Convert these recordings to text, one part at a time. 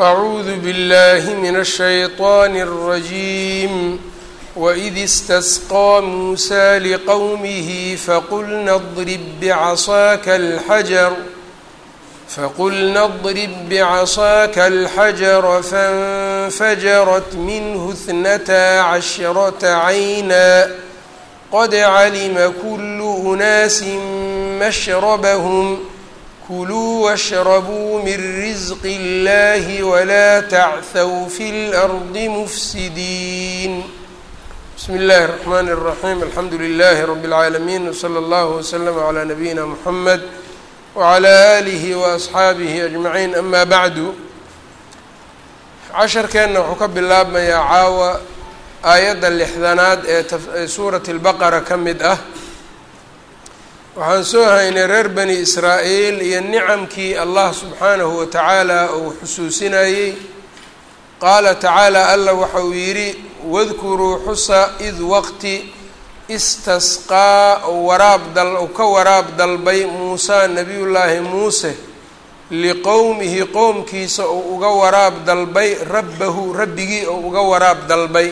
أعوذ بالله من الشيطان الرجيم وإذ استسقى موسى لقومه فقلنا اضرب بعصاك الحجر فقلنا اضرب بعصاك الحجر فانفجرت منه اثنتا عشرة عينا قد علم كل أناس مشربهم كلوا واشربوا من رزق الله ولا تعثوا في الأرض مفسدين بسم الله الرحمن الرحيم الحمد لله رب العالمين وصلى الله وسلم على نبينا محمد وعلى آله وأصxaabihi أجمعين أma bعdu casharkeenna wuxuu ka bilaabmayaa caawa aayadda lixdanaad ee suurati الbaqara ka mid ah waxaan soo haynay reer bani israa'iil iyo nicamkii allah subxaanahu wa tacaala uu xusuusinayey. Qaala tacaala alla waxa uu yidhi wadkuruu xusa id waqti istasqaa waraab dal ka waraab dalbay muusaa nebiyullaahi muuse liqowmihi qowmkiisa uu uga waraab dalbay rabbahu rabbigii uu uga waraab dalbay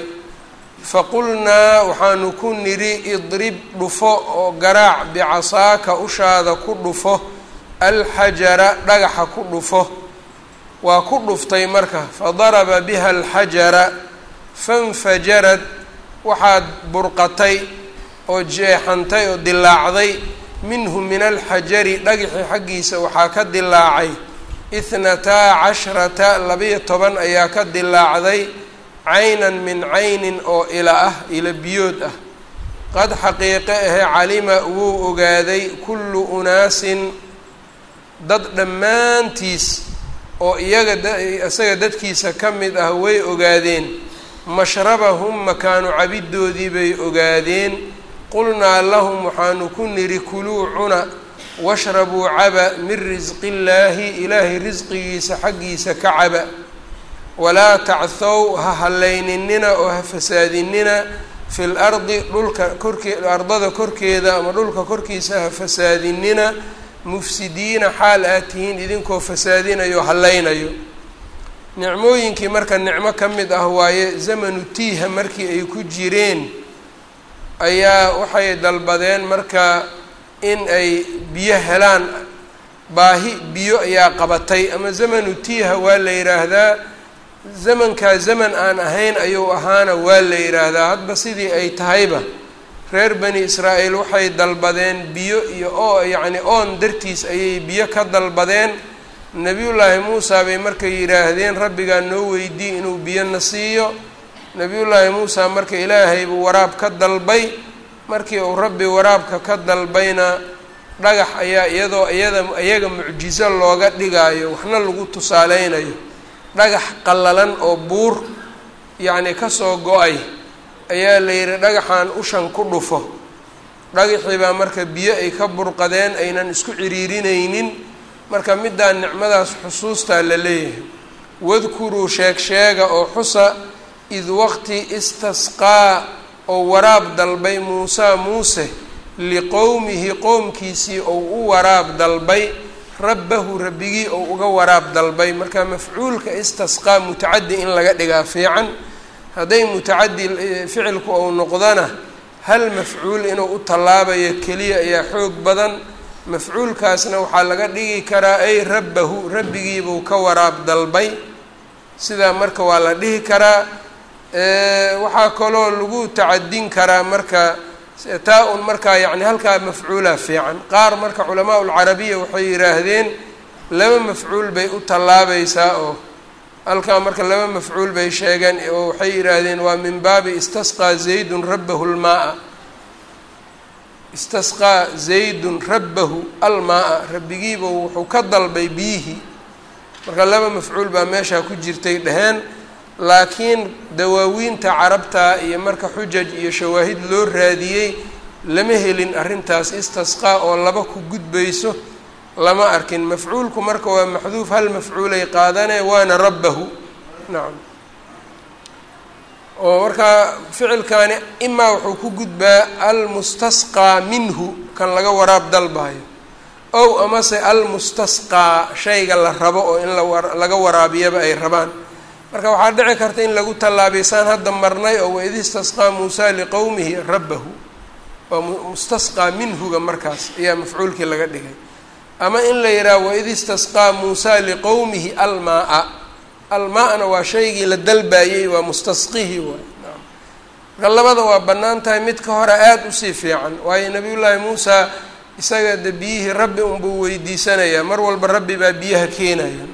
faqulnaa waxaanu ku nidhi idrib dhufo oo garaac bicasaaka ushaada ku dhufo alxajara dhagaxa ku dhufo. Waa ku dhuftay marka fadaraba biha alxajara fanfajarad waxaad burqatay oo jeexantay oo dilaacday minhu min alxajari dhagaxi xaggiisa waxaa ka dilaacay ihnataa cashrata labiyo toban ayaa ka dilaacday caynan min caynin oo ila ah ila biyood ah. Qad xaqiiqe ahe calima wuu ogaaday kullu unaasin dad dhammaantiis oo iyaga isaga dadkiisa ka mid ah way ogaadeen. Mashrabahum makaanu cabidoodii bay ogaadeen. Qulnaa lahum waxaanu ku nidhi kuluu cuna washrabuu caba min risqi illaahi ilaahay risqigiisa xaggiisa ka caba walaa tachw ha hallayninina oo ha fasaadinina fi l ardi dhulka korkee ardada korkeeda ama dhulka korkiisa ha fasaadinina mufsidiina xaal aad tihiin idinkoo fasaadinayo hallaynayo. Nicmooyinkii marka nicmo ka mid ah waaye zamanu tiiha markii ay ku jireen ayaa waxay dalbadeen marka in ay biyo helaan. Baahi biyo ayaa qabatay ama zamanu tiiha waa la yidhaahdaa zamankaa zaman aan ahayn ayuu ahaana waa la yidhaahdaa. Hadba sidii ay tahayba reer bani israa'iil waxay dalbadeen biyo iyo oo yacni oon dartiis ayay biyo ka dalbadeen. Nebiyullaahi muusa bay markay yidhaahdeen rabbigaa noo weydii inuu biyona siiyo. Nebiyullaahi muusa marka ilaahay buu waraab ka dalbay. Markii uu rabbi waraabka ka dalbayna dhagax ayaa iyadoo iyada iyaga mucjizo looga dhigaayo waxna lagu tusaaleynayo dhagax qallalan oo buur yacni ka soo go'ay ayaa la yidhi dhagaxan ushan ku dhufo. Dhagaxii baa marka biyo ay ka burqadeen aynan isku ciriirinaynin. Marka middaa nicmadaas xusuustaa la leeyahay. Wadkuruu sheeg sheega oo xusa id waqti istasqaa oo waraab dalbay muusaa muuse liqowmihi qowmkiisii ou u waraab dalbay rabbahu rabbigii ou uga waraab dalbay. Marka mafcuulka istasqaa mutacadi in laga dhigaa fiican hadday mutacadi ficilku ou noqdona hal mafcuul inuu u tallaabayo keliya ayaa xoog badan. Mafcuulkaasna waxaa laga dhigi karaa ay rabbahu rabbigiibuu ka waraab dalbay. Sidaa marka waa la dhihi karaa. Waxaa kaloo lagu tacadin karaa marka taa un markaa yacni halkaa mafcuula fiican. Qaar marka culamaa ulcarabiya waxay yidhaahdeen laba mafcuul bay u tallaabaysaa oo halkaa marka laba mafcuul bay sheegeen oo waxay yidhaahdeen waa min baabi istasqaa zaydun rabbahu lmaa-a istasqaa zaydun rabbahu almaa-a. Rabbigiiba wuxuu ka dalbay biyihii marka laba mafcuul baa meeshaa ku jirtay dheheen laakiin dawaawiinta carabta iyo marka xujaj iyo shawaahid loo raadiyey lama helin arrintaas istasqaa oo laba ku gudbayso lama arkin. Mafcuulku marka waa maxduuf hal mafcuulay qaadane waana rabbahu. Nacam oo markaa ficilkaani imaa wuxuu ku gudbaa almustasqaa minhu kan laga waraab dalbayo ow amase almustasqaa shayga la rabo oo in laga waraabiyaba ay rabaan marka waxaa dhici karta in lagu tallaabaysaan hadda marnay oo waid istasqaa muusaa liqowmihi rabbahu. Waa mustasqaa minhuga markaas ayaa mafcuulkii laga dhigay. Ama in la yidhaha waid istasqaa muusaa liqowmihi almaa-a. Almaa-na waa shaygii la dalbayey waa mustasqihi waay marka labada waa bannaan tahay mid ka hore aada u sii fiican waayo nabiyullaahi muusa isaga de biyihii rabbi unbuu weydiisanayaa. Mar walba rabbi baa biyaha keenaya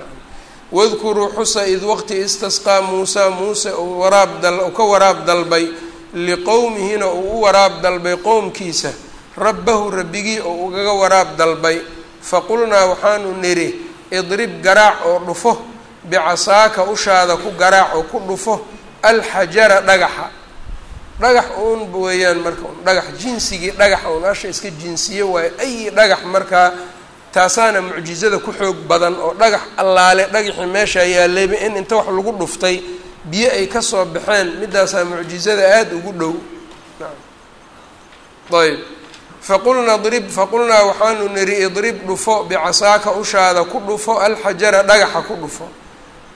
wadkuruu xusa id waqti istasqaa muusaa muuse uu waraab dal ka waraab dalbay liqowmihina uu u waraab dalbay qowmkiisa rabbahu rabbigii oo ugaga waraab dalbay. Faqulnaa waxaanu nidhi idrib garaac oo dhufo bicasaaka ushaada ku garaac oo ku dhufo alxajara dhagaxa. Dhagax uun weeyaan marka dhagax jinsigii dhagaxa un asha iska jinsiye waayo ayi dhagax markaa taasaana mucjizada ku xoog badan oo dhagax allaale dhagaxii meeshaa yaallayba in inta wax lagu dhuftay biyo ay ka soo baxeen midaasaa mucjizada aada ugu dhow. Ayb faqulna drib faqulnaa waxaanu nidhi idrib dhufo bicasaaka ushaada ku dhufo alxajara dhagaxa ku dhufo.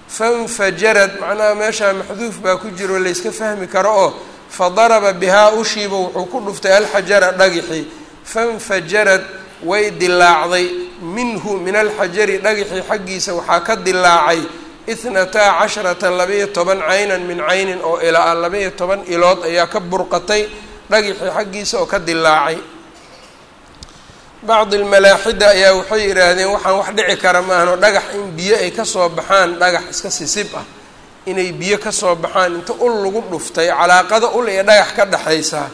Fanfajarad macnaha meeshaa maxduuf baa ku jiro layska fahmi karo oo fadaraba bihaa ushiiba wuxuu ku dhuftay alxajara dhagixii fanfajarad way dilaacday minhu min alxajari dhagixii xaggiisa waxaa ka dilaacay ihnataa casharata labaiyo toban caynan min caynin oo ilaa labaiyo toban ilood ayaa ka burqatay dhagixii xaggiisa oo ka dilaacay. Bacdi almalaaxida ayaa waxay yidhaahdeen waxaan wax dhici kara maahanoo dhagax in biyo ay ka soo baxaan dhagax iska sisib ah inay biyo ka soo baxaan inta ul lagu dhuftay calaaqada ul iyo dhagax ka dhexaysaa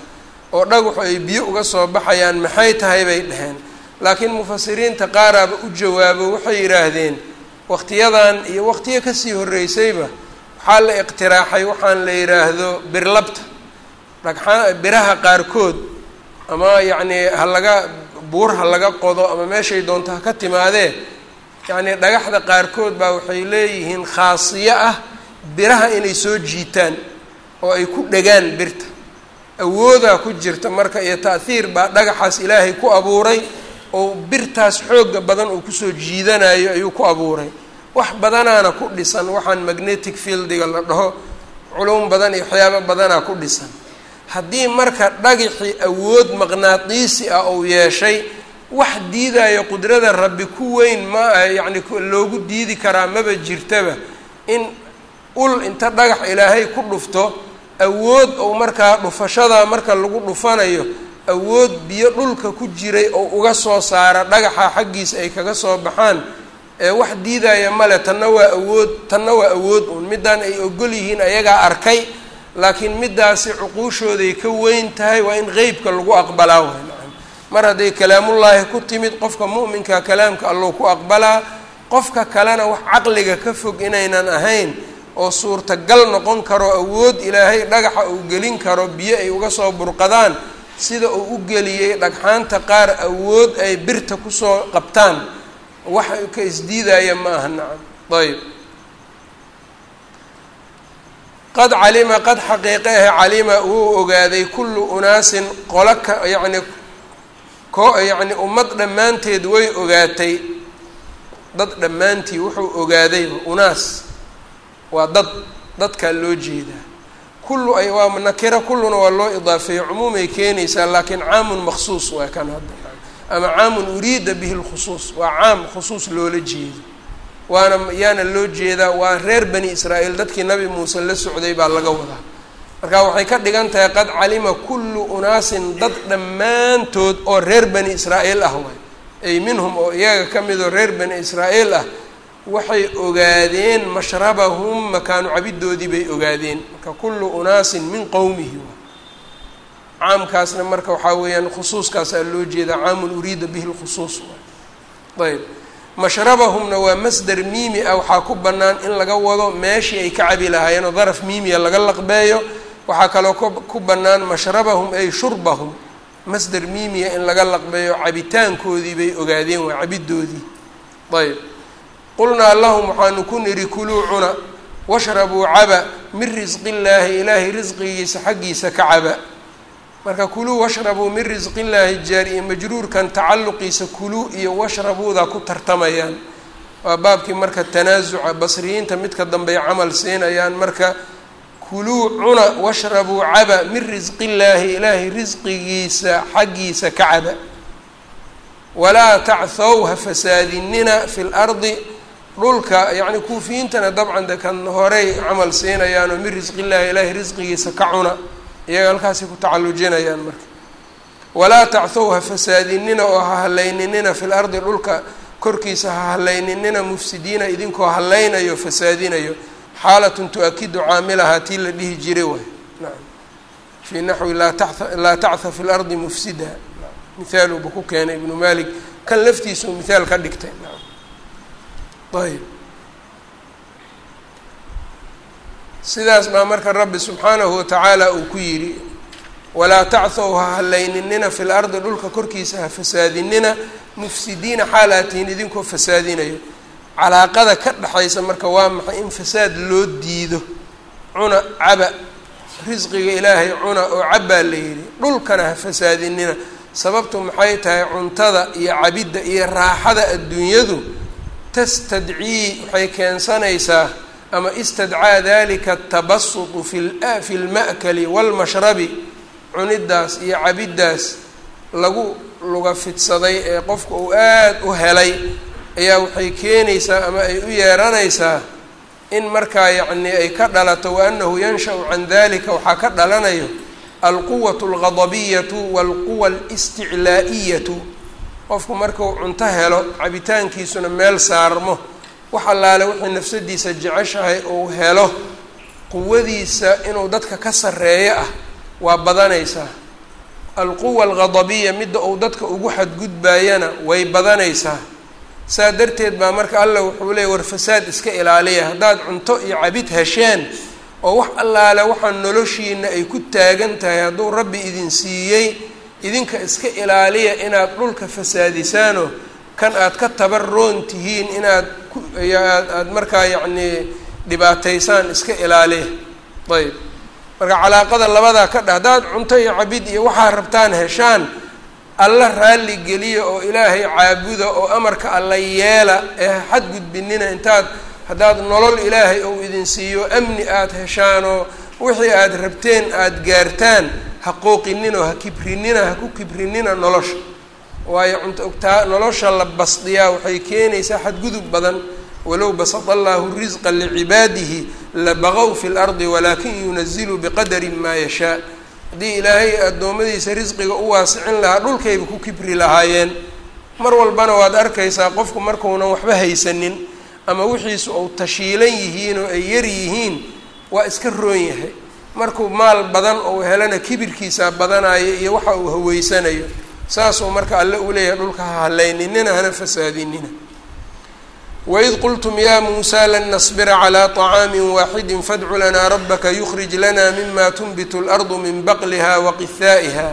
oo dhagaxu ay biyo uga soo baxayaan maxay tahay bay dhaheen laakiin mufasiriinta qaaraaba u jawaabo waxay yidhaahdeen waqtiyadan iyo waqtiyo ka sii horreysayba waxaa la iqtiraaxay waxaan la yidhaahdo birlabta. Dhagxaa biraha qaarkood ama yacnii ha laga buur ha laga qodo ama meeshay doonto ha ka timaadee yacnii dhagaxda qaarkood baa waxay leeyihiin khaasiyo ah biraha inay soo jiitaan oo ay ku dhegaan birta. Awoodaa ku jirta marka iyo ta'hiir baa dhagaxaas ilaahay ku abuuray oo birtaas xooga badan uu ku soo jiidanayo ayuu ku abuuray. Wax badanaana ku dhisan waxaan magnetic fieldiga la dhaho culum badan iyo waxyaabo badanaa ku dhisan. Haddii marka dhagixii awood maqnaadiisi ah uu yeeshay wax diidayo qudrada rabbi ku weyn ma yacni loogu diidi karaa maba jirtaba. In ul inta dhagax ilaahay ku dhufto awood ou markaa dhufashadaa marka lagu dhufanayo awood biyo dhulka ku jiray oo uga soo saara dhagaxa xaggiisa ay kaga soo baxaan ee wax diidaya male tanna waa awood tanna waa awood uun. Middaan ay ogol yihiin ayagaa arkay laakiin middaasi cuquushooday ka weyn tahay waa in qeybka lagu aqbalaa way nacam. Mar hadday kalaamullaahi ku timid qofka mu'minka kalaamka allou ku aqbalaa qofka kalena wax caqliga ka fog inaynan ahayn oo suurtagal noqon karo awood ilaahay dhagaxa uu gelin karo biyo ay uga soo burqadaan sida uu u geliyey dhagxaanta qaar awood ay birta ku soo qabtaan. Wax ka isdiidaya ma aha nacam. Ayb qad calima qad xaqiiqe ahe calima wuu ogaaday kullu unaasin qolo ka yacni ko yacni ummad dhammaanteed way ogaatay. Dad dhammaantii wuxuu ogaadayba unaas. Waa dad dadkaa loo jeedaa kullu ay waa nakira kulluna waa loo idaafeeyo cumuumay keenaysaa laakiin caamun maksuus waa kan hadda. Ama caamun uriida bihi lkhusuus waa caam khusuus loola jeedo. Waana yaana loo jeedaa waa reer bani israa'iil dadkii nabi muuse la socday baa laga wadaa. Marka waxay ka dhigan tahay qad calima kullu unaasin dad dhammaantood oo reer bani israa'iil ah waay. Ay minhum oo iyaga ka mid oo reer bani israa'iil ah waxay ogaadeen mashrabahum makaanu cabidoodii bay ogaadeen. Marka kullu unaasin min qowmihi caamkaasna marka waxaa weeyaan khusuuskaasaa loo jeedaa caamun uriida bihi lkhusuus ayb. Mashrabahumna waa masder miimi ah waxaa ku bannaan in laga wado meeshii ay ka cabi lahaayeen oo daraf miimiya laga laqbeeyo. Waxaa kaloo ku bannaan mashrabahum ay shurbahum. Masder miimiya in laga laqbeeyo cabitaankoodii bay ogaadeen waa cabidoodii ayb qulnaa lahum waxaanu ku nidhi kuluu cuna washrabuu caba min risqi illaahi ilaahay risqigiisa xaggiisa ka caba. Marka kuluu washrabuu min risqi illaahi majruurkan tacalluqiisa kuluu iyo washrabuuda ku tartamayaan. Waa baabkii marka tanaasuca basriyiinta midka dambey camal siinayaan. Marka kuluu cuna washrabuu caba min risqi illaahi ilaahay risqigiisa xaggiisa ka caba. Walaa tachw ha fasaadinina fi lardi dhulka yacni kuufiyiintana dabcan de kan horey camal siinayaanoo min risqi illaahi ilaahay risqigiisa ka cuna iyaga halkaasay ku tacallujinayaan marka. Walaa tachw ha fasaadinina oo ha hallayninina fi lardi dhulka korkiisa ha hallayninina mufsidiina idinkoo hallaynayo fasaadinayo. Xaalatun tu-akidu caamilahaa tii la dhihi jiray waay. Naam. Fii naxwi laa ta laa tacha fi lardi mufsida. Mihaaluuba ku keenay ibnu malik kan laftiisuu mithaal ka dhigtay ayb sidaas baa marka rabbi subxaanahu watacaala uu ku yidhi walaa tachow ha hallayninina fi lardi dhulka korkiisa ha fasaadinina mufsidiina xaalaatihin idinkoo fasaadinayo. Calaaqada ka dhexaysa marka waa maxay in fasaad loo diido? Cuna caba. Risqiga ilaahay cuna oo cabbaa la yidhi dhulkana ha fasaadinina sababtu maxay tahay cuntada iyo cabidda iyo raaxada adduunyadu tastadcii waxay keensanaysaa ama istadcaa dalika atabasutu fi lma'kali waalmashrabi cunidaas iyo cabiddaas lagu luga fidsaday ee qofka uu aada u helay. Ayaa waxay keenaysaa ama ay u yeeranaysaa in markaa yacnii ay ka dhalato wa annahu yansha-u can dalika waxaa ka dhalanayo alquwatu algadabiyatu waalquwa alisticlaa'iyatu qofku markuu cunto helo cabitaankiisuna meel saarmo. Wax allaale wixii nafsadiisa jeceshahay uu helo quwadiisa inuu dadka ka sarreeyo ah waa badanaysaa alquwa algadabiya midda uu dadka ugu xadgudbaayana way badanaysaa saa darteed baa marka allah wuxuu leeyay war fasaad iska ilaaliya. Haddaad cunto iyo cabid hesheen oo wax allaale waxaa noloshiina ay ku taagan tahay hadduu rabbi idin siiyey idinka iska ilaaliya inaad dhulka fasaadisaano kan aad ka tabaroon tihiin inaad aada markaa yacnii dhibaataysaan iska ilaaliya. Ayb marka calaaqada labadaa ka dha haddaad cunto iyo cabid iyo waxaa rabtaan heshaan alla raalli geliya oo ilaahay caabuda oo amarka alla yeela ee xadgudbinina intaad haddaad nolol ilaahay ou idin siiyo amni aada heshaanoo wixii aada rabteen aada gaartaan ha qooqinina oo ha kibrinina ha ku kibrinina nolosha. Waayo cunto ogtaa nolosha la basdiyaa waxay keenaysaa xadgudub badan. Walow basada allahu risqa licibaadihi labaqow fi lardi walaakin yunazilu biqadarin maa yashaa. Haddii ilaahay addoommadiisa risqiga u waasicin lahaa dhulkayba ku kibri lahaayeen. Mar walbana waad arkaysaa qofku markuunan waxba haysanin ama wixiisu ou tashiilan yihiin oo ay yar yihiin waa iska roon yahay markuu maal badan ou helana kibirkiisaa badanayo iyo waxa uu haweysanayo saasuu marka alle u leeyahay dhulka ha hallayninina hana fasaadinina waid qultum ya muusaa lan nasbira calى طacaami waaxidi fadcu lanaa rabaka yukrij lana mima tunbitu اlardu min baqliha waqihaa'iha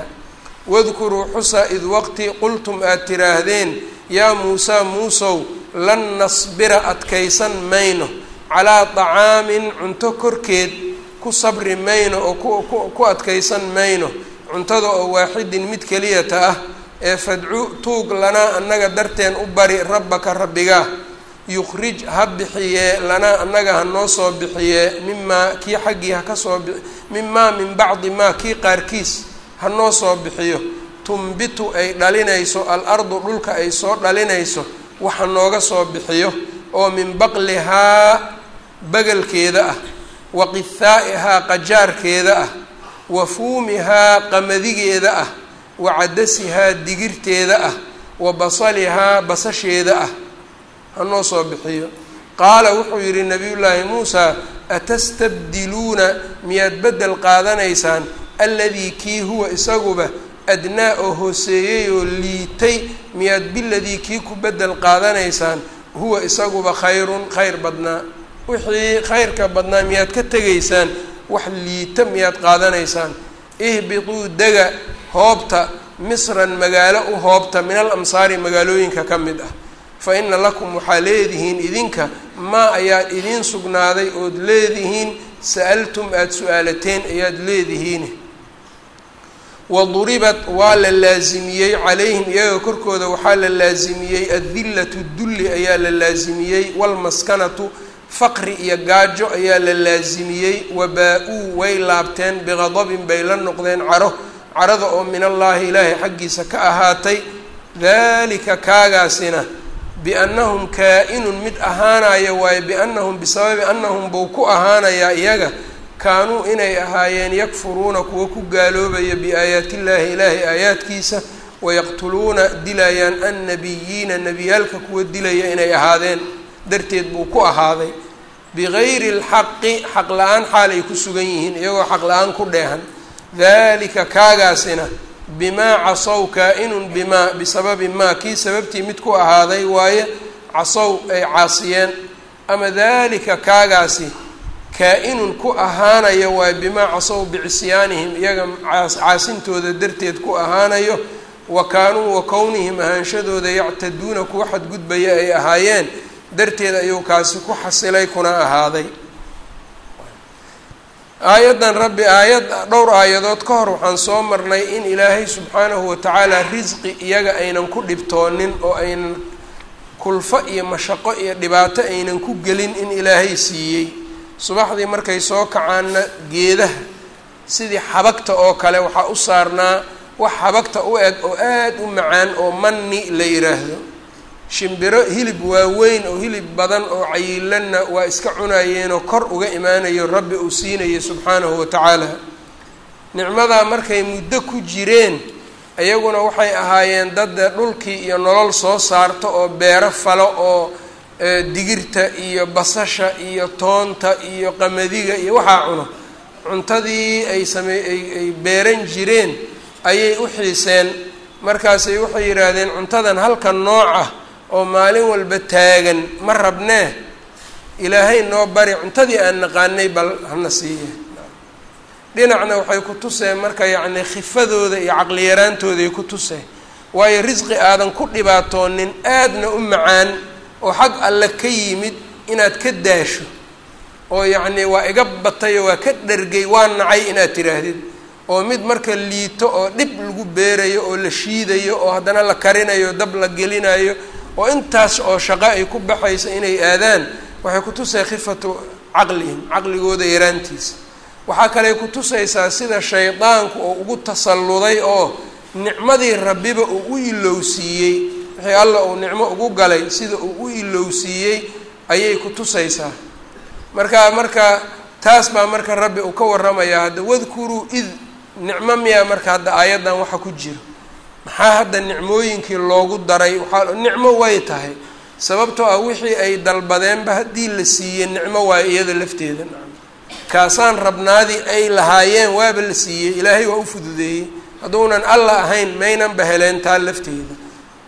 wadkuruu xusa id waqti qultum aad tiraahdeen yaa muusaa muusow lan nasbira adkaysan mayno calaa طacaamin cunto korkeed ku sabri mayno oo ku adkaysan mayno cuntada oo waaxidin mid keliyata ah ee fadcu tuug lanaa annaga darteen u bari rabbaka rabbigaa yukhrij ha bixiyee lanaa annaga ha noo soo bixiyee mimaa kii xaggii ha ka soo mimaa min bacdi maa kii qaarkiis ha noo soo bixiyo. Tumbitu ay dhalinayso al-ardu dhulka ay soo dhalinayso waxa nooga soo bixiyo oo min baqlihaa bagalkeeda ah wa qihaa'ihaa qajaarkeeda ah wa fuumihaa qamadigeeda ah wa cadasihaa digirteeda ah wa basalihaa basasheeda ah. Hanoo soo bixiyo. Qaala wuxuu yidhi nabiyullaahi muusaa atastabdiluuna miyaad beddel qaadanaysaan? Alladii kii huwa isaguba adnaa oo hooseeyey oo liitay miyaad biladii kii ku beddel qaadanaysaan? Huwa isaguba khayrun khayr badnaa wixii khayrka badnaa miyaad ka tegaysaan wax liita miyaad qaadanaysaan. Ihbituu dega hoobta misran magaalo u hoobta min al amsaari magaalooyinka ka mid ah. Fa ina lakum waxaa leedihiin idinka maa ayaad idiin sugnaaday ood leedihiin sa'altum aada su'aalateen ayaad leedihiin. Waduribat waa la laasimiyey calayhim iyaga korkooda waxaa la laasimiyey addillatu dulli ayaa la laasimiyey walmaskanatu faqri iyo gaajo ayaa la laasimiyey wabaa-uu way laabteen biqadabin bay la noqdeen caro carada oo min allaahi ilaahay xaggiisa ka ahaatay. Dalika kaagaasina biannahum kaa-inun mid ahaanaya waayo biannahum bisababi annahum buu ku ahaanayaa iyaga. Kaanuu inay ahaayeen yakfuruuna kuwa ku gaaloobaya biaayaati illaahi ilaahay aayaadkiisa wayaqtuluuna dilayaan annabiyiina nebiyaalka kuwa dilaya inay ahaadeen darteed buu ku ahaaday bigayri lxaqi xaq la'aan xaal ay ku sugan yihiin iyagoo xaq la'aan ku dheehan. Dalika kaagaasina bimaa casow kaa-inun bimaa bisababi maa kii sababtii mid ku ahaaday waaye casow ay caasiyeen. Ama dalika kaagaasi kaa-inun ku ahaanaya waaye bimaa casow bicisyaanihim iyaga caasintooda darteed ku ahaanayo wa kaanuu wa kownihim ahaanshadooda yactaduuna kuwa xadgudbaya ay ahaayeen darteed ayuu kaasi ku xasilay kuna ahaaday. Aayaddan rabbi aayad dhowr aayadood ka hor waxaan soo marnay in ilaahay subxaanahu watacaala risqi iyaga aynan ku dhibtoonin oo aynan kulfo iyo mashaqo iyo dhibaato aynan ku gelin in ilaahay siiyey. Subaxdii markay soo kacaanna geedaha sidii xabagta oo kale waxaa u saarnaa wax xabagta u eg oo aada u macaan oo manni la yidhaahdo shimbiro hilib waaweyn oo hilib badan oo cayilanna waa iska cunayeenoo kor uga imaanayo rabbi uu siinayo subxaanahu wa tacaala. Nicmadaa markay muddo ku jireen iyaguna waxay ahaayeen dadda dhulkii iyo nolol soo saarto oo beero falo oo digirta iyo basasha iyo toonta iyo qamadiga iyo waxaa cuno. Cuntadii ay samey ay beeran jireen ayay u xiiseen markaasay waxay yidhaahdeen cuntadan halka nooc ah oo maalin walba taagan ma rabnee? Ilaahay noo bari cuntadii aan naqaanay bal hana siiye. Dhinacna waxay ku tuseen marka yacni khifadooda iyo caqliyaraantooday ku tuseen waayo risqi aadan ku dhibaatoonin aadna u macaan oo xag alle ka yimid inaad ka daasho. Oo yacni waa iga batay oo waa ka dhergay waa nacay inaad tidhaahdid. Oo mid marka liito oo dhib lagu beerayo oo la shiidayo oo haddana la karinayo dab la gelinayo oo intaas oo shaqo ay ku baxayso inay aadaan waxay ku tusay khifatu caqlihim caqligooda yaraantiisa. Waxaa kale ku tusaysaa sida shaydaanku oo ugu tasalluday oo nicmadii rabbiba uu u ilowsiiyey wixii alla uu nicmo ugu galay sida uu u ilowsiiyey ayay ku tusaysaa. Marka marka taas baa marka rabbi uu ka warramayaa hadda wadkuruu id nicmo miyaa marka hadda aayaddan waxa ku jiro maxaa hadda nicmooyinkii loogu daray? Waxaa nicmo way tahay. Sababtoo ah wixii ay dalbadeenba haddii la siiyey nicmo waayo iyada lafteeda. Kaasaan rabnaadii ay lahaayeen waaba la siiyey. Ilaahay waa u fududeeyey. Hadduunan alla ahayn maynanba heleen taa lafteeda.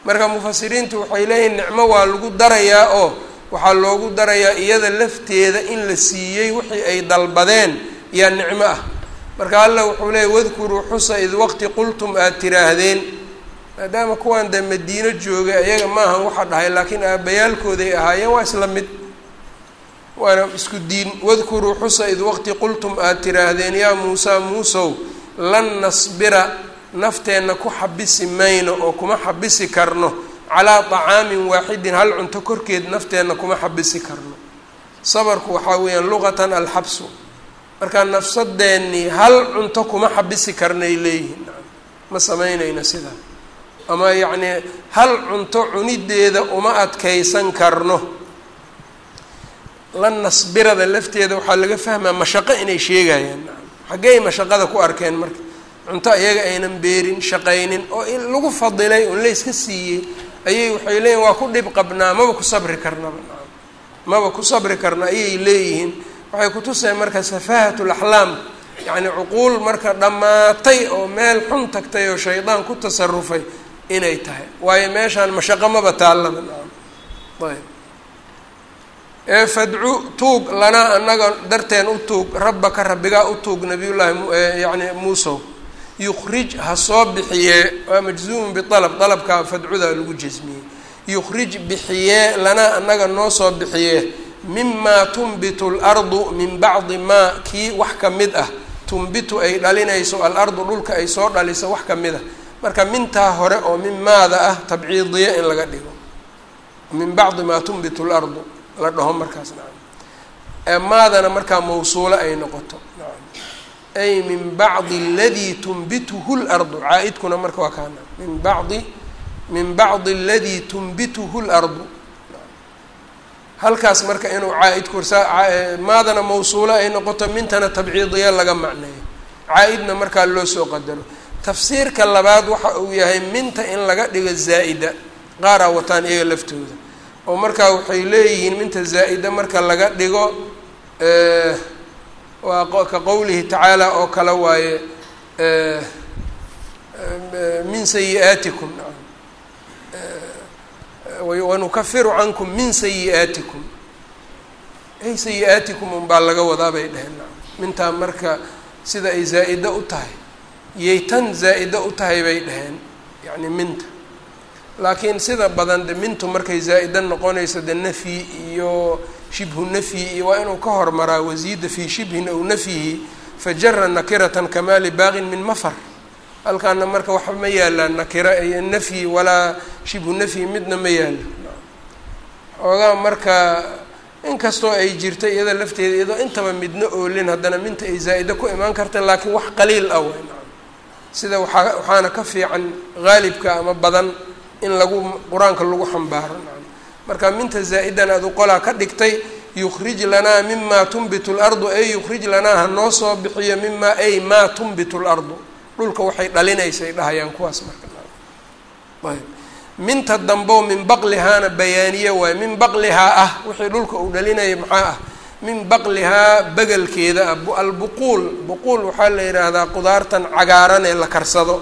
Marka mufasiriintu waxay leeyihiin nicmo waa lagu darayaa oo waxaa loogu darayaa iyada lafteeda in la siiyey wixii ay dalbadeen yaa nicmo ah. Marka alla wuxuu leeyay wadkuruu xusa id waqti qultum aada tiraahdeen maadaama kuwaan dee madiino joogay ayaga maahan waxa dhahay laakiin aabbayaalkooday ahaayeen waa isla mid. Waana isku diin. Wadkuruu xusa id waqti qultum aada tiraahdeen yaa muusaa muusow lan nasbira nafteenna ku xabisi mayno oo kuma xabisi karno. Calaa طacaamin waaxidin hal cunto korkeed nafteenna kuma xabisi karno. Sabarku waxaa weeyaan luqatan alxabsu. Markaa nafsadeennii hal cunto kuma xabisi karnay leeyihiin. Ma samaynayna sidaa ama yacnii hal cunto cunideeda uma adkaysan karno. La nasbirada lafteeda waxaa laga fahmaa mashaqo inay sheegayaan. Xaggey mashaqada ku arkeen marka cunto iyaga aynan beerin shaqaynin oo lagu fadilay un layska siiyey ayay waxay leeyihiin waa ku dhib qabnaa maba ku sabri karnaba. Maba ku sabri karna ayay leeyihiin. Waxay kutuseen marka safahat laxlaam yacni cuquul marka dhammaatay oo meel xun tagtay oo shaydaan ku tasarufay inay tahay. Waayo meeshaan mashaqo maba fadcu tuug lanaa annaga darteen u tuug rabbaka rabbigaa u tuug nabiyullaahi yani muusow. Yukhrij ha soo bixiyee waa majzuumun bialab dalabkaa fadcudaa lagu jasmiyey yukhrij bixiyee lanaa annaga noo soo bixiyee mimaa tunbitu lardu min bacdi maa kii wax ka mid ah. Tumbitu ay dhalinayso alardu dhulka ay soo dhaliso wax ka mid a marka mintaa hore oo min maada ah tabciidiya in laga dhigo. Min bacdi maa tumbitu lardu la dhaho markaas nacam maadana markaa mawsuulo ay noqoto nacam ay min bacdi aladii tumbituhu lardu caa-idkuna marka waa kaana. Min bacdi min bacdi aladii tumbituhu lardu halkaas marka inuu caa-idku saa maadana mawsuulo ay noqoto mintana tabciidiya laga macneeyo. Caa-idna markaa loo soo qadaro tafsiirka labaad waxa uu yahay minta in laga dhigo zaa'ida qaaraa wataan iyaga laftooda. Oo markaa waxay leeyihiin minta zaa'ida marka laga dhigo waa ka qowlihi tacaala oo kale waaye min sayi-aatikum wanukafiru cankum min sayi-aatikum. Ay sayi-aatikum unbaa laga wadaa bay dheheen mintaa marka sida ay zaa-ida u tahay yay tan zaa-ida u tahay bay dheheen yacni minta. Laakiin sida badan de mintu markay zaa-ida noqonayso de nafyi iyo shibhu nafyi iyo waa inuu ka hormaraa wasiida fii shibhin aw nafyihi fajara nakiratan kamaali baaqin min mafar. Halkaana marka waxa ma yaalaan nakira iyo nafyi walaa shibhu nafyi midna ma yaalo xoogaa marka inkastoo ay jirta iyada lafteeda iyadoo intaba midna oolin haddana minta ay zaa-ida ku imaan karta laakiin wax qaliil ah sida waaa waxaana ka fiican haalibka ama badan in lagu qur'aanka lagu xambaaro. Marka minta zaa-idan aad uqolaa ka dhigtay yukhrij lanaa mima tunbitu lardu ay yukhrij lanaa hanoo soo bixiyo mima ay maa tunbitu lardu dhulka waxay dhalinaysay dhahayaan kuwaas marka. Ayb. Minta dambo min baqlihaana bayaaniye waaye min baqlihaa ah wixii dhulka uu dhalinaya maxaa ah min baqlihaa begelkeeda ah albuquul. Buquul waxaa la yidhaahdaa qudaartan cagaaran ee la karsado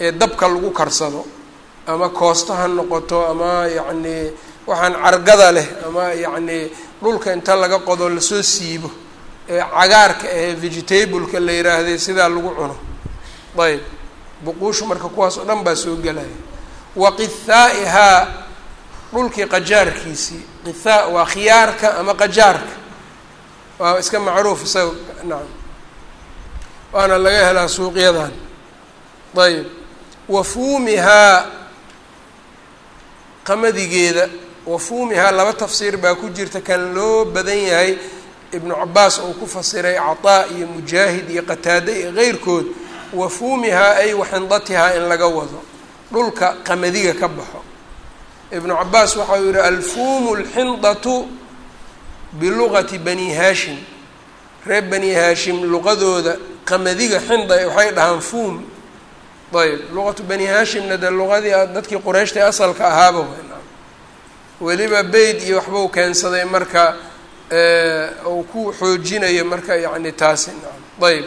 ee dabka lagu karsado ama koosto ha noqoto ama yacnii waxaan cargada leh ama yacnii dhulka inta laga qodo la soo siibo. Ee cagaarka ee vegetableka la yidhaahday sidaa lagu cuno. Ayb buquushu marka kuwaas oo dhan baa soo gelaya wa qithaa'ihaa dhulkii qajaarkiisii. Qithaa waa khiyaarka ama qajaarka waa iska macruuf isaga. Nacam waana laga helaa suuqyadan. Ayb wa fuumihaa qamadigeeda wa fuumihaa laba tafsiir baa ku jirta kan loo badan yahay ibnu cabaas oo ku fasiray cataa iyo mujaahid iyo qataade iyo keyrkood. Wa fuumihaa ay waxindatihaa in laga wado. Dhulka qamadiga ka baxo. Ibnu cabaas waxa uu yihi alfuumu lxindatu bilugati bani haashim reer bani haashim luqadooda qamadiga xinda waxay dhahaan fuum ayb luqatu bani haashimna dee luqadii dadkii qurayshta ee asalka ahaaba weliba beyd iyo waxbau keensaday marka uu ku xoojinayo marka yacni taasi ayb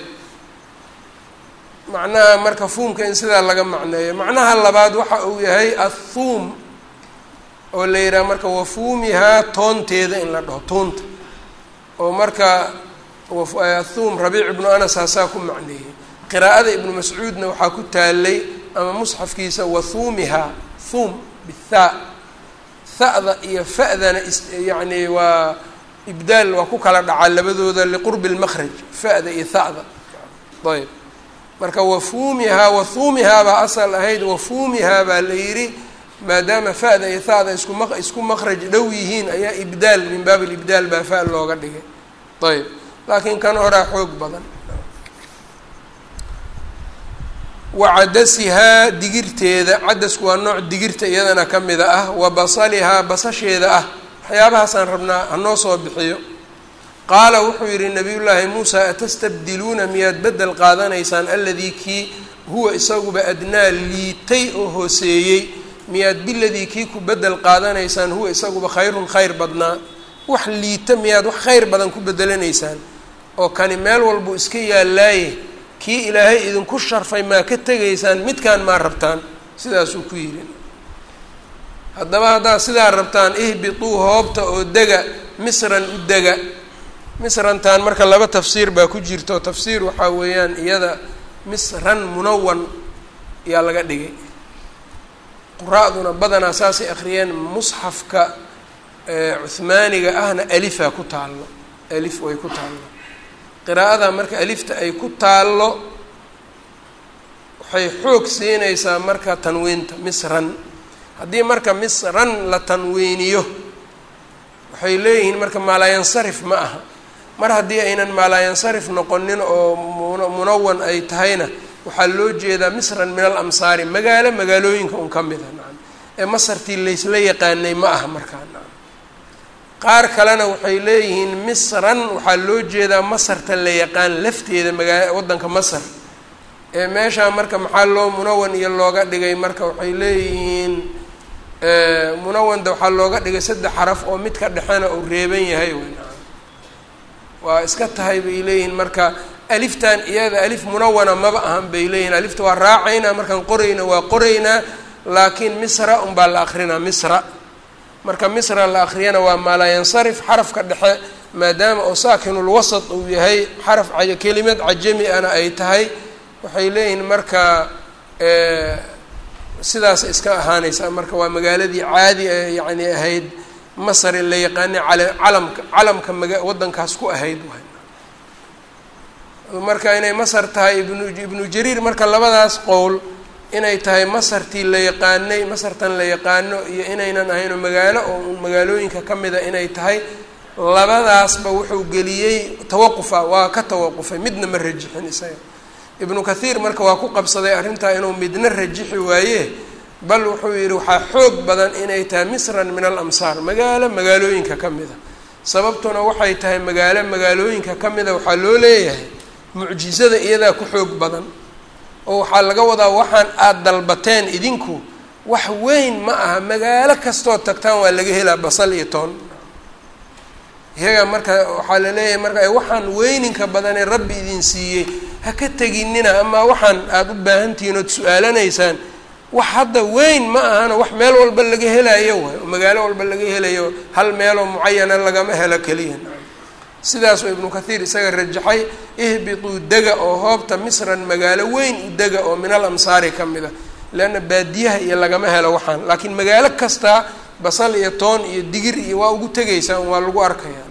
macnaha marka fuumka in sidaa laga macneeyo macnaha labaad waxa uu yahay athuum oo la yidhaha marka wafuumihaa toonteeda in la dhaho toonta. oo marka athuum rabiic ibnu anas haasaa ku macneeyey. Qiraa'ada ibnu mascuudna waxaa ku taalay ama musxafkiisa wathuumihaa thuum bithaa tha'da iyo fa'dana yacni waa ibdaal waa ku kala dhacaa labadooda liqurbi lmakhraj fa'da iyo tha'da. Ayb marka wafuumihaa wathuumihaa baa asal ahayd wafuumihaa baa la yidhi maadaama fa'da iyo tha'da isku ma isku makhraj dhow yihiin ayaa ibdaal min baab libdaal baa fa looga dhigay. Ayb laakiin kan horaa xoog badan. Wa cadasihaa digirteeda cadasku waa nooc digirta iyadana ka mida ah wa basalihaa basasheeda ah. Waxyaabahaasaan rabnaa hanoo soo bixiyo. Qaala wuxuu yidhi nabiyullaahi muusa atastabdiluuna miyaad beddel qaadanaysaan aladii kii huwa isaguba adnaa liitay oo hooseeyey miyaad biladii kii ku beddel qaadanaysaan huwa isaguba khayrun khayr badnaa? Wax liita miyaad wax khayr badan ku bedelanaysaan oo kani meel walbuu iska yaallaaye kii ilaahay idinku sharfay maa ka tegaysaan midkaan maa rabtaan? Sidaasuu ku yidhi. Haddaba haddaad sidaa rabtaan ihbituu hoobta oo dega misran u dega. Misrantan marka laba tafsiir baa ku jirto. Tafsiir waxaa weeyaan iyada misran munawan yaa laga dhigay qura-duna badanaa saasay akhriyeen musxafka cuhmaaniga ahna alifaa ku taallo. Alif way ku taallo. Qiraa'ada marka alifta ay ku taallo waxay xoog siinaysaa marka tanwiinta misran haddii marka misran la tanwiiniyo waxay leeyihiin marka maalaayansarif ma aha. Mar haddii aynan maalaayansarif noqonin oo munawan ay tahayna waxaa loo jeedaa misran min al amsaari magaalo magaalooyinka un ka mida nacam ee masartii laysla yaqaanay ma aha markaa nacam. Qaar kalena waxay leeyihiin misran waxaa loo jeedaa masarta la yaqaan lafteeda magaa waddanka masar ee meeshaa marka maxaa loo munawan iyo looga dhigay marka waxay leeyihiin munawanda waxaa looga dhigay saddex xaraf oo mid ka dhexena uu reeban yahay waa iska tahay bay leeyihiin marka aliftan iyada alif munawana maba ahan bay leeyihiin alifta waa raacaynaa markaan qorayna waa qoraynaa laakiin misra unbaa la akrinaa misra. Marka misra la akriyana waa maalaayansarif xarafka dhexe maadaama oo saakinulwasat uu yahay xaraf kelimad cajami ana ay tahay. Waxay leeyihiin marka sidaas iska ahaanaysaa. Marka waa magaaladii caadi ee yacni ahayd masar la yaqaanay al calamka calamka maga waddankaas ku ahayd marka inay masar tahay ibnu ibnu jariir marka labadaas qowl inay tahay masartii la yaqaanay masartan la yaqaano iyo inaynan ahaynoo magaalo oo magaalooyinka ka mida inay tahay labadaasba wuxuu geliyey tawaqufa waa ka tawaqufay midna ma rajixin isaga. Ibnu kathiir marka waa ku qabsaday arrintaa inuu midna rajixi waaye bal wuxuu yidhi waxaa xoog badan inay tahay misran min al amsaar magaalo magaalooyinka ka mida. Sababtuna waxay tahay magaalo magaalooyinka ka mida waxaa loo leeyahay mucjizada iyadaa ku xoog badan. Oo waxaa laga wadaa waxaan aada dalbateen idinku wax weyn ma aha magaalo kastood tagtaan waa laga helaa basal iyo toon. Iyaga marka waxaa la leeyahay marka waxaan weyninka badanee rabbi idin siiyey ha ka teginina amaa waxaan aada u baahantihiin ood su'aalanaysaan. Wax hadda weyn ma ahana wax meel walba laga helayo waay magaalo walba laga helayo hal meeloo mucayana lagama helo keliya sidaasuu ibnu kathiir isaga rajaxay ihbituu dega oo hoobta misran magaalo weyn u dega oo min al amsaari ka mid a. Leanna baadiyaha iyo lagama helo waxaan laakiin magaalo kastaa basal iyo toon iyo digir iyo waa ugu tegaysaa waa lagu arkaya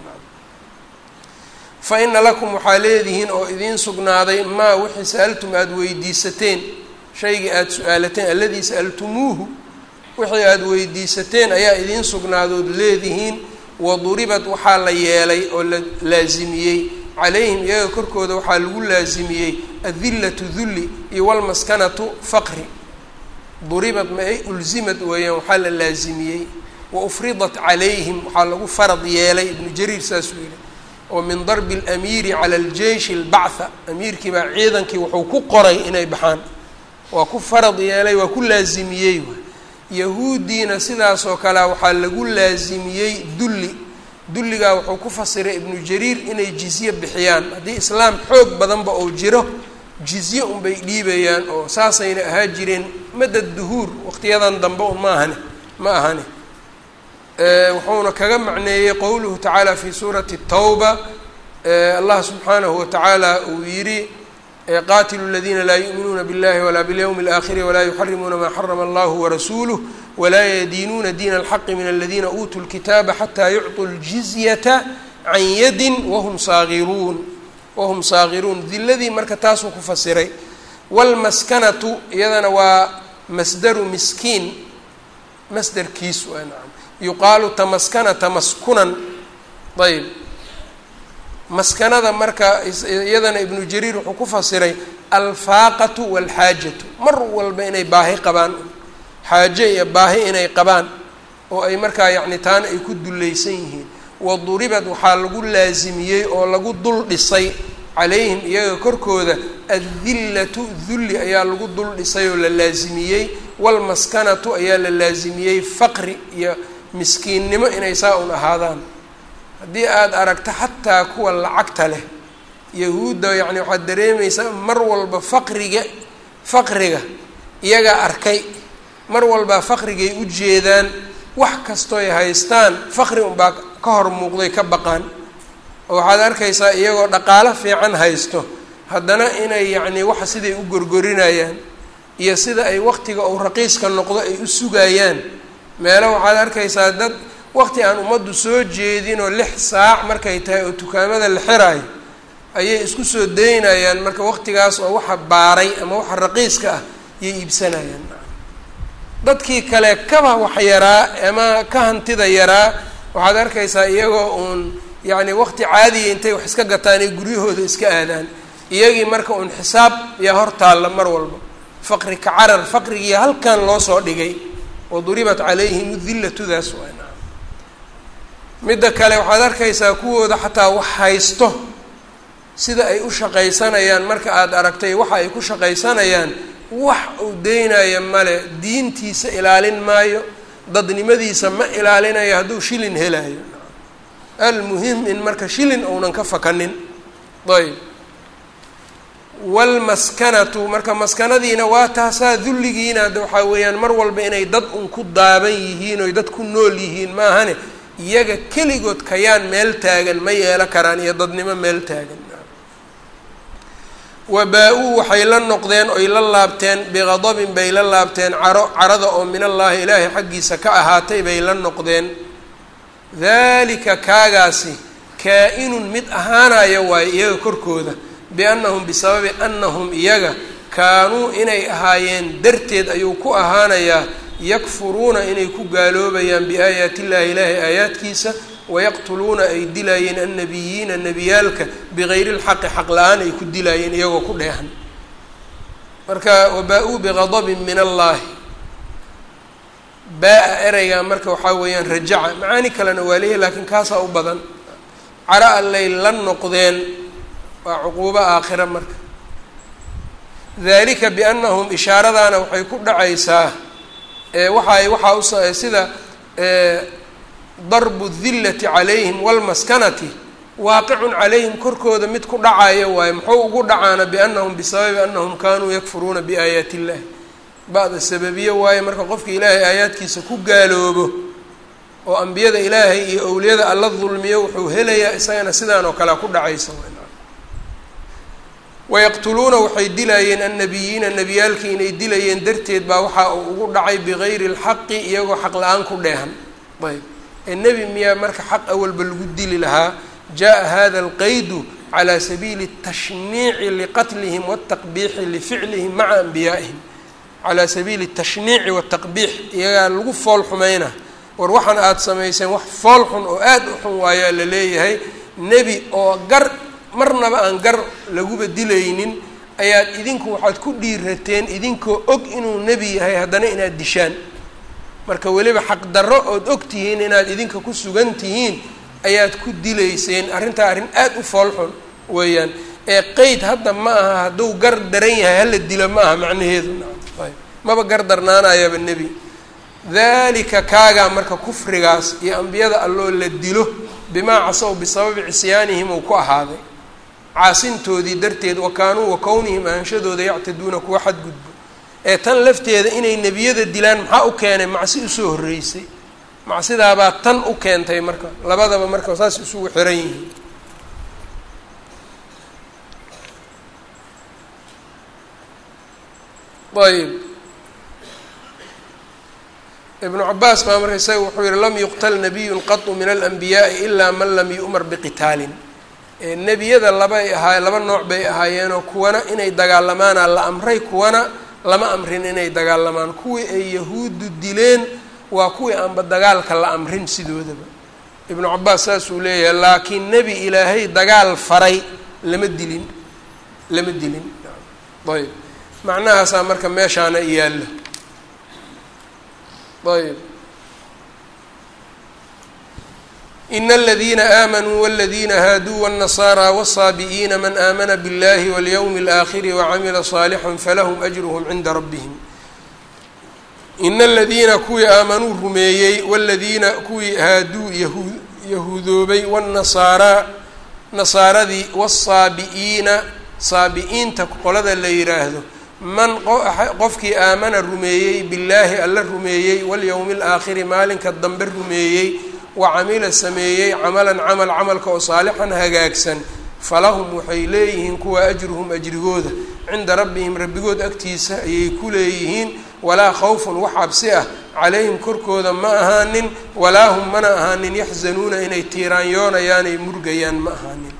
fa ina lakum waxaa leedihiin oo idiin sugnaaday maa wixii sa'altum aada weydiisateen shaygii aada su'aalateen alladii sa'altumuuhu wixii aada weydiisateen ayaa idiin sugnaadood leedihiin waduribad waxaa la yeelay oo la laasimiyey calayhim iyaga korkooda waxaa lagu laasimiyey adillatu dulli iyo walmaskanatu faqri. Ma ay ulzimad weeyaan waxaa la laasimiyey wa ufridat calayhim waxaa lagu farad yeelay ibnu jariir saasuu yihi oo min darbi alamiiri cala aljeishi albactha. Amiirkii baa ciidankii wuxuu ku qoray inay baxaan. Waa ku farad yeelay waa ku laasimiyey yahuuddiina sidaasoo kalea waxaa lagu laasimiyey dulli. Dulligaa wuxuu ku fasiray ibnu jariir inay jizye bixiyaan. Haddii islaam xoog badanba oo jiro jizye unbay dhiibayaan oo saasayna ahaa jireen. Madad duhuur waqtiyadan dambe un ma ahane ma ahane wuxuuna kaga macneeyey qowluhu tacaala fi suurati tawba. Allah subxaanahu watacaala uu yidhi qaatilu اladina laa yuؤminuuna biاllahi walaa bاlyowmi اlآkhiri walaa yuxarimuuna maa xarama allah warasuuluh walaa yadiinuuna diina اlxaqi min aladina uutuu اlkitaaba xataa yucطuu اljizyata can yadin wahum saagiruun wahum saagiruun diladii marka taasuu ku fasiray wاlmaskanatu iyadana waa masdaru miskiin masderkiis waa nacam yuqaalu tamaskana tamaskunan ayb maskanada marka iyadana ibnu jariir wuxuu ku fasiray alfaaqatu walxaajatu. Mar walba inay baahi qabaan xaaje iyo baahi inay qabaan oo ay markaa yacni taana ay ku dullaysan yihiin. Waduribad waxaa lagu laasimiyey oo lagu dul dhisay calayhim iyaga korkooda addillatu dulli ayaa lagu dul dhisay oo la laasimiyey walmaskanatu ayaa la laasimiyey faqri iyo miskiinnimo inay saa un ahaadaan haddii aada aragto xataa kuwa lacagta leh yahuudda yacni waxaad dareemaysaa mar walba faqriga faqriga iyagaa arkay mar walbaa faqrigay u jeedaan wax kastooy haystaan faqri unbaa ka hor muuqday ka baqaan. Oo waxaad arkaysaa iyagoo dhaqaalo fiican haysto haddana inay yacnii waxa siday u gorgorinayaan iyo sida ay waqtiga uu raqiiska noqdo ay u sugayaan. Meelo waxaad arkaysaa dad waqti aan ummaddu soo jeedinoo lix saac markay tahay oo dukaamada la xiraayo ayay isku soo daynayaan. Marka waqtigaas oo waxa baaray ama waxa raqiiska ah yay iibsanayaan. Dadkii kale kaba wax yaraa ama ka hantida yaraa. Waxaad arkaysaa iyagoo uun yacni waqti caadiya intay wax iska gataan ay guryahooda iska aadaan. Iyagii marka uun xisaab yaa hor taalla mar walba. Faqri ka carar faqrigii halkan loo soo dhigay. Oo duribat calayhim udillatudaas waa midda kale waxaad arkaysaa kuwooda xataa wax haysto. Sida ay u shaqaysanayaan marka aada aragtay waxa ay ku shaqaysanayaan wax uu deynaya male diintiisa ilaalin maayo dadnimadiisa ma ilaalinayo hadduu shilin helayo almuhim in marka shilin uunan ka fakanin. Ayb waalmaskanatu marka maskanadiina waa taasaa dulligiina waxaa weeyaan mar walba inay dad un ku daaban yihiin oy dad ku nool yihiin maahane iyaga keligood kayaan meel taagan ma yeelo karaan iyo dadnimo meel taagan. Wabaa-uu waxay la noqdeen oy la laabteen biqadabin bay la laabteen caro carada oo min allaahi ilaahay xaggiisa ka ahaatay bay la noqdeen. Daalika kaagaasi kaa-inun mid ahaanaya waayo iyaga korkooda biannahum bisababi annahum iyaga kaanuu inay ahaayeen darteed ayuu ku ahaanayaa yakfuruuna inay ku gaaloobayaan biaayaati illaahi ilaahay aayaadkiisa wayaqtuluuna ay dilaayeen annabiyiina nebiyaalka bigayri lxaqi xaq la'aan ay ku dilaayeen iyagoo ku dheehan. Marka wabaa-uu biqadabin min allaahi. Baa-a ereyga marka waxaa weeyaan rajaca macaani kalena waa leeyahy laakiin kaasaa u badan. Cara allay la noqdeen waa cuquubo aakhira marka. Dalika biannahum ishaaradaana waxay ku dhacaysaa ewaxaay waxaa u sida darbu dillati calayhim walmaskanati waaqicun calayhim korkooda mid ku dhacaya waayo muxuu ugu dhacaana biannahum bisababi annahum kaanuu yakfuruuna biaayaati illahi ba-da sababiye waayo marka qofka ilaahay aayaadkiisa ku gaaloobo oo ambiyada ilaahay iyo owliyada alla dulmiyo wuxuu helayaa isagana sidaan oo kalea ku dhacaysa wayaqtuluuna waxay dilaayeen annabiyiina nebiyaalkii inay dilayeen darteed baa waxa uu ugu dhacay bigayri اlxaqi iyagoo xaq la-aan ku dheehan ayb ee nebi miyaa marka xaq awalba lagu dili lahaa jaءa hada اlqaydu calى sabiili الtashniici liqatlihim wالtaqbiixi lificlihim maca anbiyaa'ihim calaa sabiili الtashniici wالtaqbiix iyagaa lagu fool xumayna war waxaan aada samayseen wax fool xun oo aada u xun waayaa la leeyahay nebi oo gar marnaba aan gar laguba dilaynin ayaad idinku waxaad ku dhiirateen idinkoo og inuu nebi yahay haddana inaad dishaan. Marka weliba xaqdarro ood og tihiin inaad idinka ku sugan tihiin ayaad ku dilayseen. Arrintaa arrin aada u foolxun weeyaan. Ee qeyd hadda ma aha hadduu gar daran yahay hala dilo ma aha macnaheedu. Maba gar darnaanayaba nebi. Dalika kaagaa marka kufrigaas iyo ambiyada alloo la dilo bimaa casow bisababi cisyaanihim uu ku ahaaday caasintoodii darteed wa kaanuu wa ahanshadooda yactaduuna kuwa xadgudbo. Ee tan lafteeda inay nebiyada dilaan maxaa u keenay? Macsi u soo horreysay. Macsidaabaa tan u keentay marka labadaba marka saas isugu xiran yihiin. Ayb ibnu cabaas baa marka isaga wuxuu yihi lam yuqtal nabiyun qatu min alanbiyaai ilaa man lam yu'mar biqitaalin nebiyada labay ahaay laba nooc bay ahaayeenoo kuwana inay dagaalamaana la amray kuwana lama amrin inay dagaalamaan. Kuwii ay yahuuddu dileen waa kuwii aanba dagaalka la amrin sidoodaba. Ibnu cabaas saasuu leeyahay laakiin nebi ilaahay dagaal faray lama dilin lama dilin. Ayb macnahaasaa marka meeshaana yaallo. Ayb in اldina آmanuu wاldina haaduu wالنasارى wالصaabiئiina man aamana bاllahi wاlyوم الآkhiri wacamila صاalحa falahm أjrhm cinda rabihim in اladiina kuwii aamanuu rumeeyey wاladiina kuwii haaduu yahu yahuudoobay wالnasaaraa nasaaradii wالsaabi'iina saabi'iinta qolada la yidhaahdo man qofkii aamana rumeeyey billaahi alla rumeeyey walyowmi alaakhiri maalinka dambe rumeeyey wa camila sameeyey camalan camal camalka oo saalixan hagaagsan falahum waxay leeyihiin kuwa ajruhum ajrigooda. Cinda rabbihim rabbigood agtiisa ayay ku leeyihiin. Walaa khawfun wax cabsi ah. Calayhim korkooda ma ahaanin walaa hum mana ahaanin. Yaxzanuuna inay tiiraanyoonayaan ay murgayaan ma ahaanin.